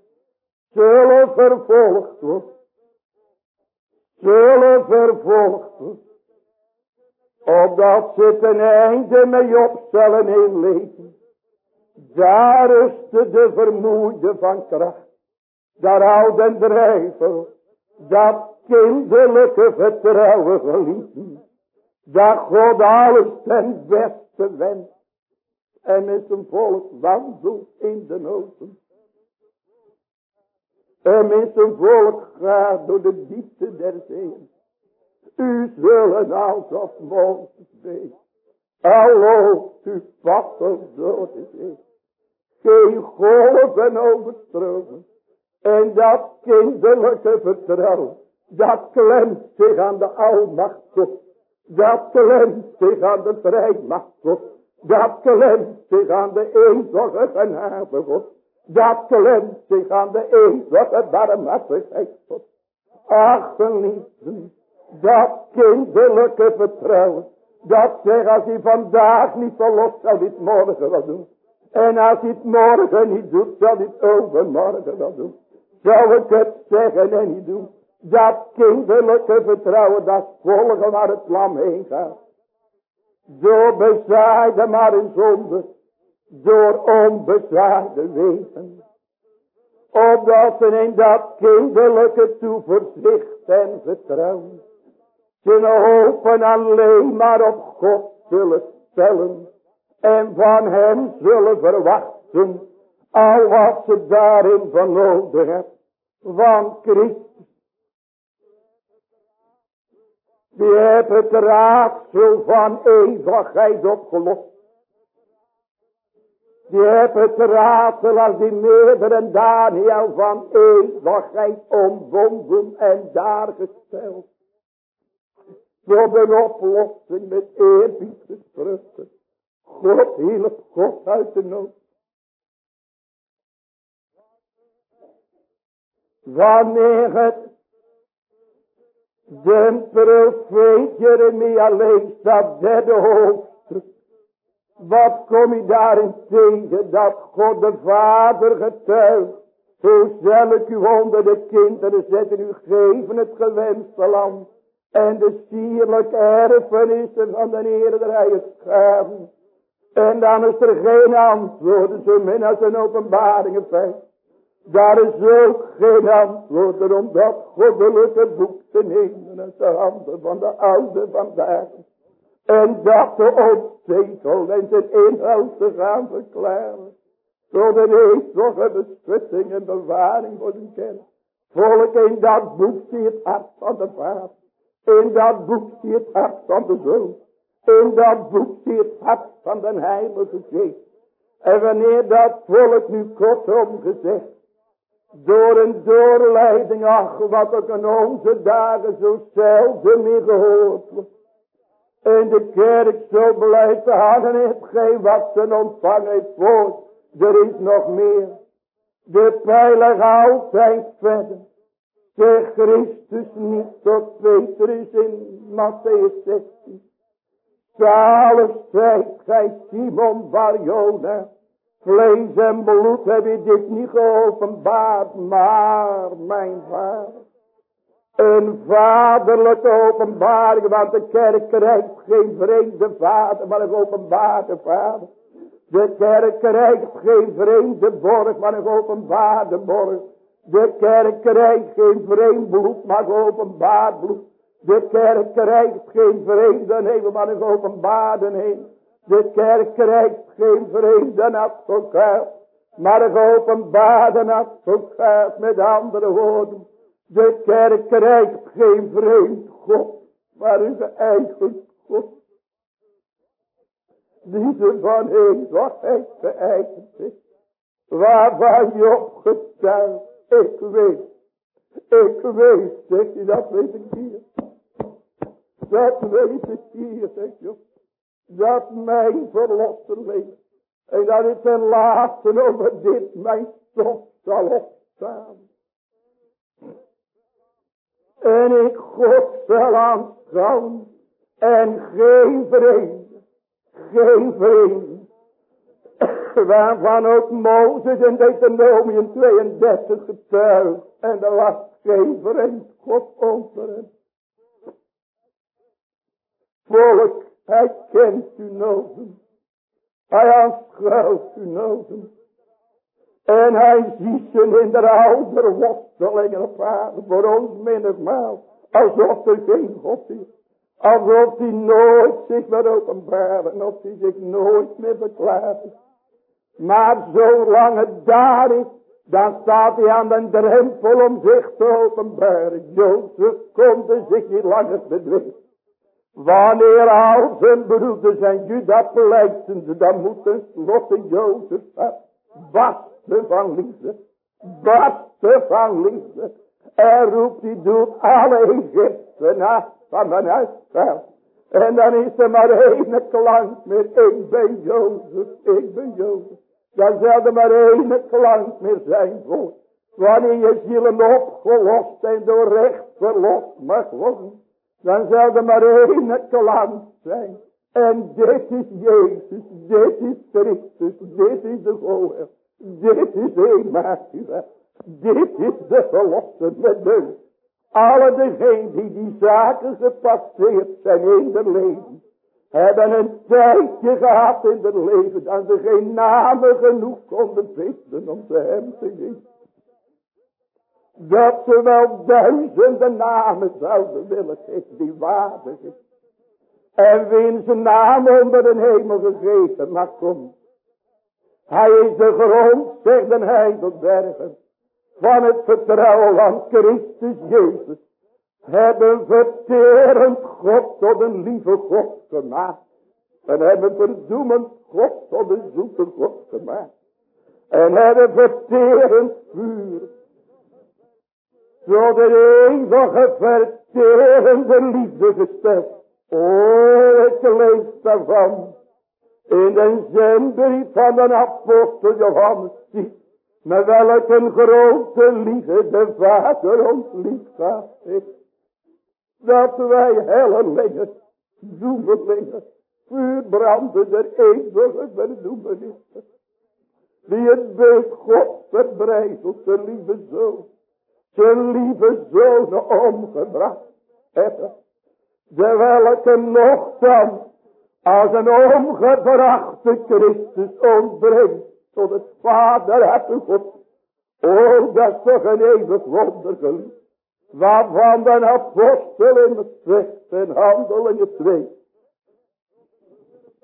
zullen vervolgd worden. Zullen vervolgd worden. Opdat ze ten einde mee opstellen in leven. Daar rustte de vermoeide van kracht. Daar houdt en drijver. Dat kinderlijke vertrouwen geliefden. Dat God alles ten beste wenst. En met zijn volk wandelt in de noten. En met zijn volk gaat door de diepte der zee. U zullen alsof Mozes weet. Al loopt u vattend door de zee. Geen golven overstromen. En dat kinderlijke vertrouwen. Dat klemt zich aan de almacht God. Dat klemt zich aan de vrijmacht God. Dat klemt zich aan de eeuwige genade God. Dat klemt zich aan de eeuwige barmhartigheid God. Ach, geliefden, dat kinderlijke vertrouwen. Dat zegt als hij vandaag niet verlost, zal hij het morgen wel doen. En als hij het morgen niet doet, zal hij het overmorgen wel doen. Zou ik het zeggen en niet doen. Dat kinderlijke vertrouwen, dat volgen waar het lam heen gaat. Door bezaaide maar in zonde. Door onbezaaide weten. Opdat ze in dat kinderlijke toeverzicht en vertrouwen. Ze hopen alleen maar op God zullen stellen. En van hem zullen verwachten. Al wat ze daarin van nodig hebben. Van Christus. Die hebben het raadsel van eeuwigheid opgelost. Die hebben het raadsel als die meerdere Daniel van eeuwigheid omwonden en daar gesteld. Tot een oplossing met eerbied gesproken. God hielp God uit de nood. Wanneer het de profeet Jeremia leest dat derde hoofdstuk. Wat kom je daarin tegen? Dat God de Vader getuigt. Zo zal ik u onder de kinderen zetten. U geven het gewenste land. En de sierlijke erfenissen van de Heer der Heilige En dan is er geen antwoord. Zo min als een openbaring feit. Daar is ook geen antwoord om dat goddelijke boek te nemen uit de handen van de oude vandaag. En dat te opzetelen en zijn inhoud te gaan verklaren. Tot een eeuwige beschutting en bewaring voor zijn kennis. Volk in dat boek zie het hart van de vader. In dat boek zie het hart van de zoon. In dat boek zie het hart van de heilige geest. En wanneer dat volk nu kortom gezegd door een doorleiding, ach wat ook in onze dagen zo zelden meer gehoord wordt. En de kerk zo blijft hangen heeft wat ze ontvangen heeft voort. Er is nog meer. De pijlen altijd verder. De Christus niet tot Petrus in Matthäus 16. Zalig zijt gij Simon Barjona. Vlees en bloed heb je dit niet geopenbaard, maar mijn vader. Een vaderlijke openbaring, want de kerk krijgt geen vreemde vader, maar een openbaarde vader. De kerk krijgt geen vreemde borg, maar een openbaarde borg. De kerk krijgt geen vreemd bloed, maar een openbaard bloed. De kerk krijgt geen vreemde hemel, maar een openbaarde hemel. De kerk krijgt geen vreemde advocaat, maar een geopenbaarde advocaat met andere woorden. De kerk krijgt geen vreemd God, maar een eigen God. Die ze van eeuwigheid geëigend is. Waarvan je opgetuigd, ik weet. Ik weet, zeg je, dat weet ik hier. Dat weet ik hier, je dat mijn verlosser leeft. En dat ik ten laatste over dit mijn stof zal opstaan. En ik God zal aanschouwen. En geen vreemde. Geen vreemde. Waarvan ook Mozes in Deuteronomium 32 getuigt. En er was geen God onder hem. Volk Hij kent uw noden. Hij aanschouwt uw noden. En hij ziet ze in de oude worstelingen op aarde voor ons mindermaal. Alsof er geen God is. Alsof hij nooit zich meer openbaren. Of hij zich nooit meer verklaart. Maar zolang het daar is. Dan staat hij aan de drempel om zich te openbaren. Jozef konde zich niet langer bedwingen. Wanneer al zijn broeders en Juda pleiten, dan moet tenslotte Jozef barsten van liefde. Barsten van liefde. En roept hij doet alle Egyptenaren van mijn uitveld. En dan is er maar één klank meer. Ik ben Jozef, ik ben Jozef. Dan zal er maar één klank meer zijn voor. Wanneer je zielen opgelost en door recht verlost mag worden. Dan zal er maar één klank zijn. En dit is Jezus, dit is Christus, dit is de Goeie. Dit is Emmanuel. Dit is de verlossende deugd. Alle degenen die die zaken gepasseerd zijn in hun leven. Hebben een tijdje gehad in het leven. Dat ze geen namen genoeg konden vinden om te hem te geven. Dat ze wel duizenden namen zouden willen geven die waardig is. En zijn naam onder de hemel gegeven mag komen. Hij is de grond, zegt de heidelbergen, van het vertrouwen van Christus Jezus. Hebben verterend God tot een lieve God gemaakt. En hebben verdoemend God tot een zoete God gemaakt. En hebben verterend vuur. Tot een eeuwige verterende liefde gesteld. O, ik lees daarvan. In de zendbrief van de apostel Johannes. Met welk een grote liefde de Vader ons lief heeft. Dat wij hellelingen, zoemelingen, vuurbranden der eeuwige verdoemenissen. Die het beeld God verbreidelt, de lieve zoon. Zijn lieve zoon omgebracht hebben. De welke dan als een omgebrachte Christus ontbrengt tot het Vader hebben God. Oh, dat is toch een eeuwig wonder geliefd. Waarvan de apostel in het zegt en handel in het weet.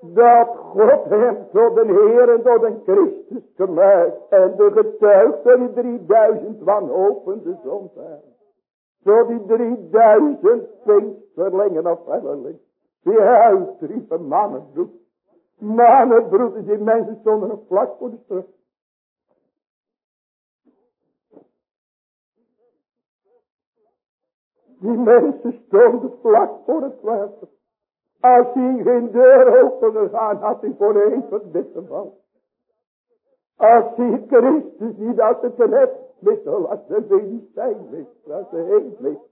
Dat God hem tot een Heer en tot een Christus gemaakt. En de getuigde die 3000 wanhopende zondagen. Tot die 3000 pinksterlingen of helling. Die uitriepen mannenbroed. Mannenbroed, die mensen stonden een vlak voor de terug. Die mensen stonden vlak voor het water. Als hij geen deur open gegaan, had hij voor even dit geval. Als hij Christus niet uit het net wissel, als de zijn wist, als de heen wist.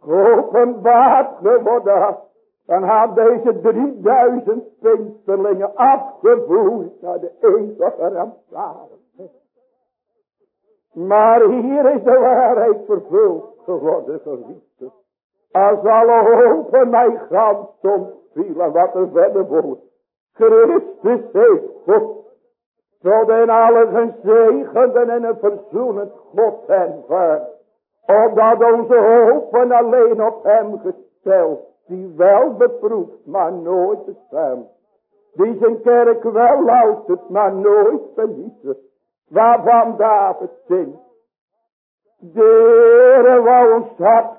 Geopenbaard geworden had. Dan had deze 3000 pinstelingen afgevoerd naar de eeuwige rampzaligheid. Maar hier is de waarheid vervuld geworden, geliefde. Als alle hoop mij gaan stond vielen, wat er verder wordt. Christus heeft God. Tot in alle gezegenden en een verzoenend God en vader. Omdat onze hopen alleen op hem gesteld die wel beproeft, maar nooit beschermt. Die zijn kerk wel luistert, maar nooit verliest. Waarvan David zingt. De Heere wou ons hart.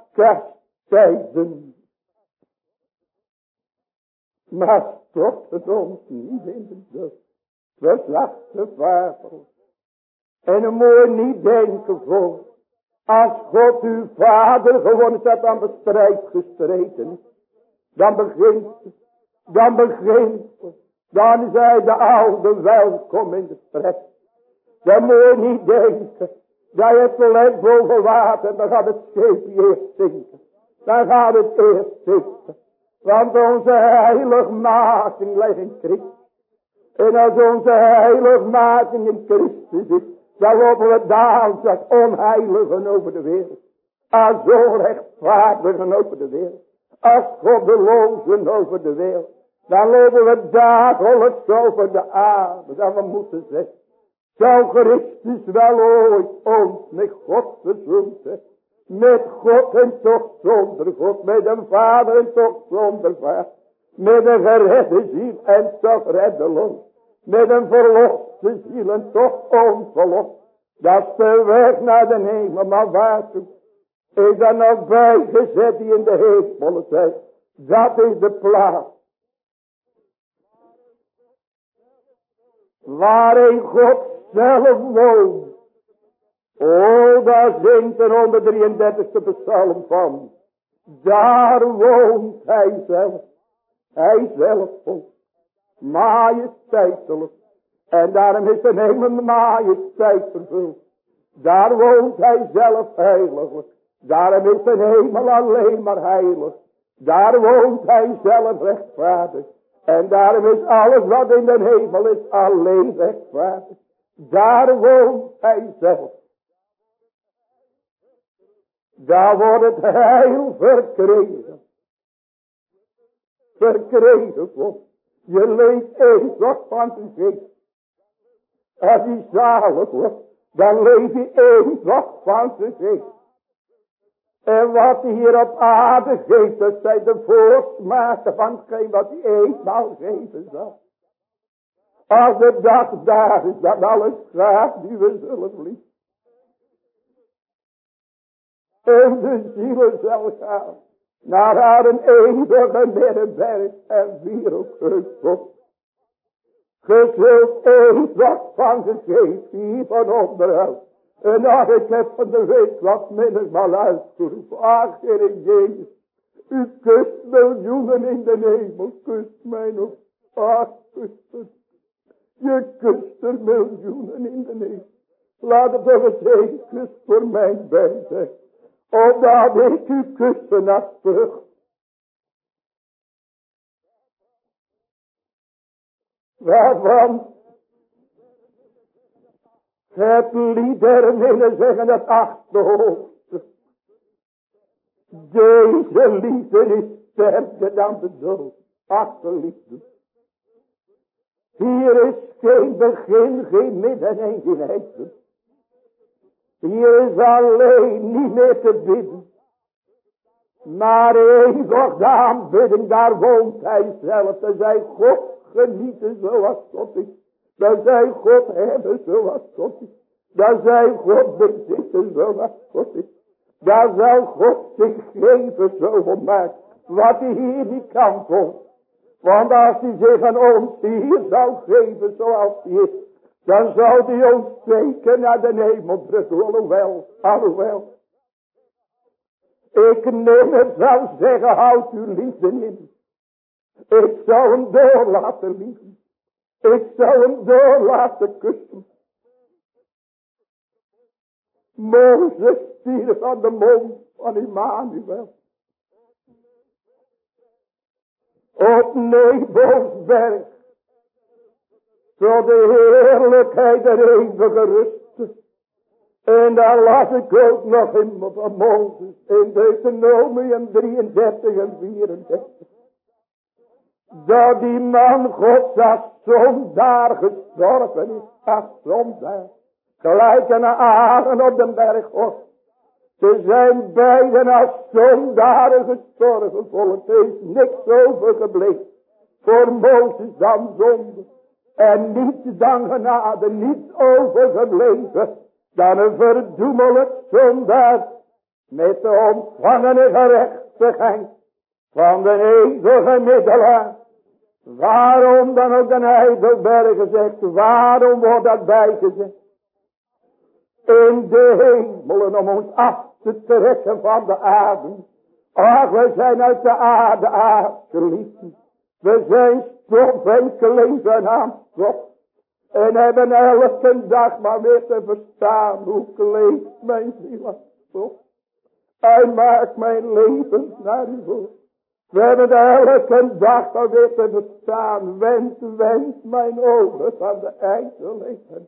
Maar toch het ons niet in de lucht. Verzachte vader. En een mooi niet denken voor. Als God uw vader gewoon heeft aan de strijd gestreden. Dan begint Dan begint Dan hij de oude welkom in de strijd. Dan moet je niet denken. Dat je het let boven water. Dan gaat het scheepje eerst zinken. Dan gaat het eerst zinken. Want onze heiligmaking ligt in Christus. En als onze heiligmaking in Christus is. Dan lopen we dagelijks onheiligen over de wereld. Als zo rechtvaardigen over de wereld als goddelozen over de wereld. Dan lopen we dagelijks over de aarde. Dat we moeten zeggen. Zou Christus wel ooit ons met God verzoend Met God en toch zonder God. Met een vader en toch zonder vader. Met een geredde ziel en toch reddeloos. Met een verloste ziel en toch onverlost. Dat is de weg naar de hemel. Maar waartoe is er nog bijgezet die in de hemel zijn. Dat is de plaats. Waarin God zelf woont. O, daar zingt de 133ste psalm van. Daar woont hij zelf. Hij zelf woont. Majesteitelijk. En daarom is de hemel majesteit vervuld. Daar woont hij zelf heiliglijk. Daarom is de hemel alleen maar heilig. Daar woont hij zelf rechtvaardig. En daarom is alles wat in de hemel is alleen rechtvaardig. Daar woont hij zelf. Daar wordt het heil verkregen. Verkregen wordt. Je leeft eeuwig van zijn geest. Als hij zalig wordt, dan leef je eeuwig van zijn geest. En wat hier op aarde geeft, dat zijn de voorsmaken van hetgeen wat hij eenmaal geven zal. Als de dag daar is, dat alles graag die we zullen vliegen. En de zielen zal gaan naar haar een eeuwige middenberg en wereldkreukpot. Ge zult eeuwig van gegeven hier van onderhoud. En ach, ik heb van de week wat minder uitgeroepen. Ach, Heer Jezus. U kust miljoenen in de hemel. Kust mij nog. Ach, kust het. Je kust er miljoenen in de hemel. Laat het eens één kus voor mijn bij zijn. Omdat ik u kussen naar terug. Waarvan het liederen willen zeggen het achtste hoogste. Deze liefde is sterker dan de dood. Achtste liefde. Hier is geen begin, geen midden en geen einde. Hier is alleen niet meer te bidden. Maar eeuwig de aanbidding, daar woont hij zelf. En zij God genieten zoals God is. Dat zij God hebben zoals God is. Dat zij God bezitten zoals God is. Daar zal God zich geven zo volmaakt. Wat hij hier niet kan doen. Want als hij zich aan ons hier zou geven zoals hij is. Dan zou hij ons steken naar de hemel drukken. Alhoewel, alhoewel. Ik neem het zou zeggen, houd uw liefde in. Ik zou hem door laten. Ik zou hem door laten kussen. Mozes stierf aan de mond van Immanuel. Op Nebosberg. Tot de heerlijkheid der eeuwige rust. En daar las ik ook nog in van Mozes. In Deuteronomium 33 en 34 dat die man Gods als zondaar gestorven is. Als zondaar. Gelijk een aren op de berg God. Ze zijn beiden als zondaren gestorven. Volgens is niks overgebleven. Voor Mozes dan zonde. En niets dan genade. Niets overgebleven. Dan een verdoemelijk zondaar. Met de ontvangene gerechtigheid. Van de eeuwige middelaar. Waarom dan ook de Heidelberg gezegd? Waarom wordt dat bijgezegd? In de hemelen om ons af te trekken van de aarde. Ach, we zijn uit de aarde afgeliefd. We zijn stof en klinken aan stof. En hebben elke dag maar weer te verstaan hoe kleeft mijn ziel aan. Hij maakt mijn leven naar u voor. We hebben elke dag alweer te bestaan. Wend, wend mijn ogen van de ijdelheden.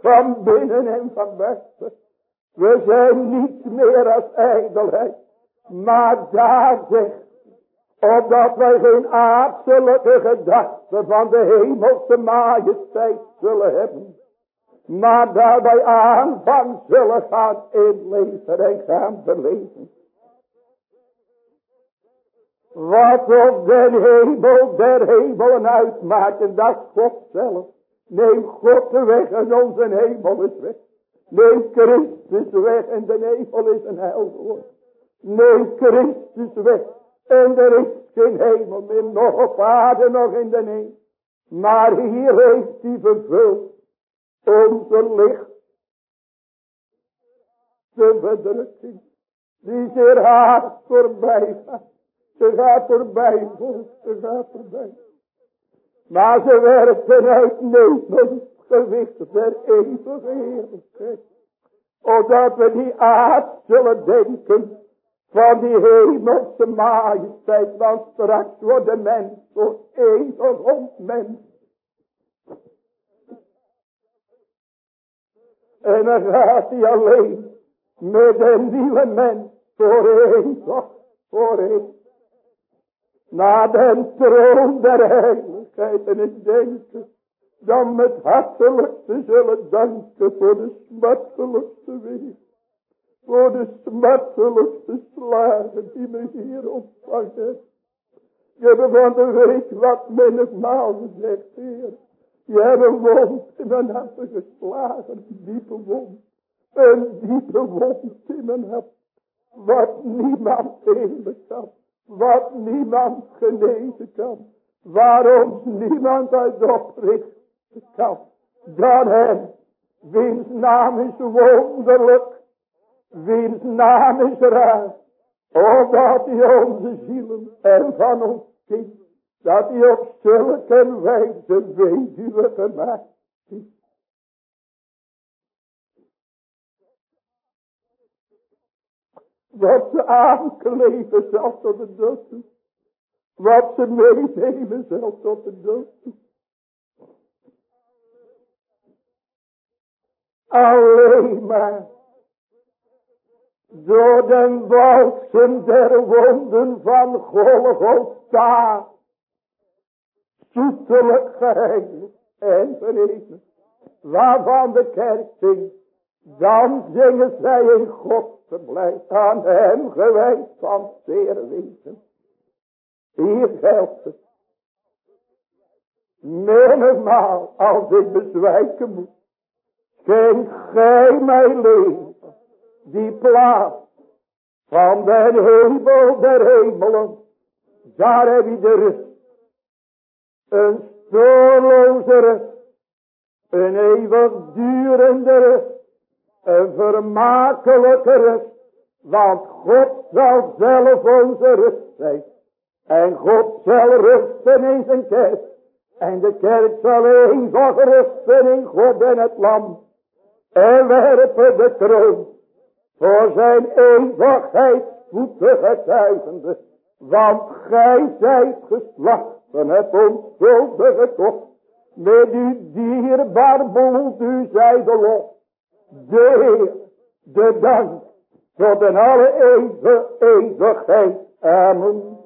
Van binnen en van buiten. We zijn niet meer als ijdelheid. Maar daar zegt. Opdat wij geen aardelijke gedachten van de hemelse majesteit zullen hebben. Maar daarbij aanvang zullen gaan inleven en gaan beleven. Wat op den hemel der hemelen uitmaakt. En dat is God zelf. Neem God de weg en onze hemel is weg. Neem Christus weg en de hemel is een hel. Neem Christus weg en er is geen hemel meer. Nog op aarde, nog in de hemel. Maar hier heeft hij vervuld onze licht. De bedrukking die zeer hard voorbij gaat. Ze gaat voorbij, ze gaat voorbij. Maar ze werken uit het gewicht der eeuwige heerlijkheid. Opdat we die aard zullen denken van die hemelse majesteit. Want straks wordt de mens voor eeuwig ontmens. En dan gaat hij alleen met een nieuwe mens voor eeuwig, voor eeuwig naar den troon der heiligheid. En ik denk dan met hartelijkste zullen danken voor de smartelijkste weg. Voor de smartelijkste slagen die me hier ontvangen. Je hebt van de week wat menigmaal gezegd, Heer. Je hebt een wond in mijn hart geslagen, een diepe wond. Een diepe wond in mijn hart. Wat niemand helen kan. Wat niemand genezen kan. Waarom niemand uit oprichten kan. Dan hem. Wiens naam is wonderlijk. Wiens naam is raar. Omdat hij onze zielen en van ons kind. Dat hij op zulke wijze weduwe gemaakt is. Wat ze aankleven zelfs tot de dood toe. Wat ze meenemen zelfs tot de dood toe. Alleen maar. Door den walsen der wonden van Golgotha. Zoetelijk geheim en verheven. Waarvan de kerk zingt. Dan zingen zij in God verblijf aan hem gewijd van zeer weten. Hier geldt het. Menigmaal als ik bezwijken moet. Schenk gij mij leven. Die plaats van de hemel der hemelen. Daar heb je de rust. Een stoorloze rust. Een eeuwig durende rust een vermakelijke rust. Want God zal zelf onze rust zijn. En God zal rusten in zijn kerk. En de kerk zal eeuwig rusten in God en het lam. En werpen de troon voor zijn eeuwigheid voeten getuigende. Want gij zijt geslacht van het onschuldige toch. Met uw dierbaar bloed u zij de lof de de dank, tot in alle eeuwige eeuwigheid. Amen.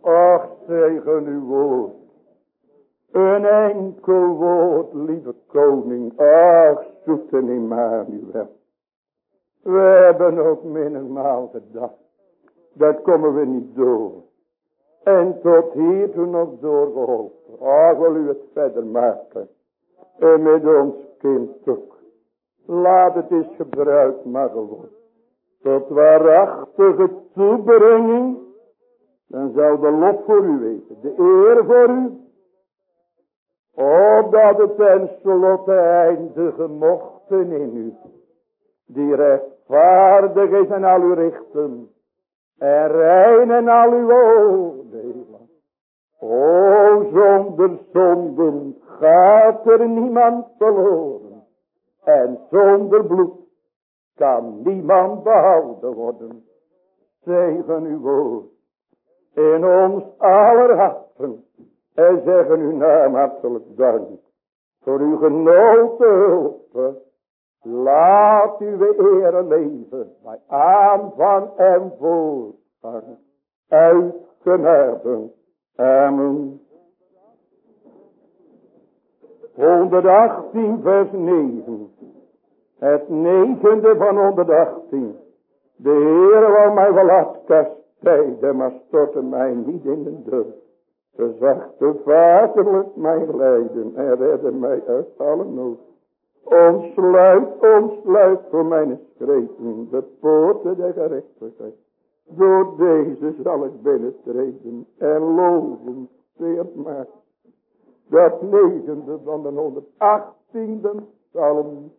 Ach, zegen uw woord. Een enkel woord, lieve koning. Ach, zoete Immanuel. We hebben ook menigmaal gedacht. Dat komen we niet door. En tot hier toen nog doorgeholpen. Ach, wil u het verder maken. En met ons kind ook. Laat het eens gebruikt mogen worden. Tot waarachtige toebrenging. Dan zal de lof voor u weten. De eer voor u. Opdat het tenslotte eindige mochten in u. Die rechtvaardig is en al uw richten. En rein en al uw oordelen. O zonder zonden gaat er niemand verloren. En zonder bloed kan niemand behouden worden. Zegen uw woord in ons aller harten. En zeggen uw naam hartelijk dank voor uw genoten hulp. Laat uw ere leven bij aanvang en voortgang ontvangen. Uit genade. Amen. 118 vers 9. Het negende van 118. De Heere wil mij wel hard kastijden, maar stortte mij niet in de deur. Verzachte vaderlijk mijn lijden en redde mij uit alle nood. Ontsluit, ontsluit voor mijn schreden de poorten der gerechtigheid. Door deze zal ik binnentreden en loven, zeer maar. Dat negende van de 118e psalm.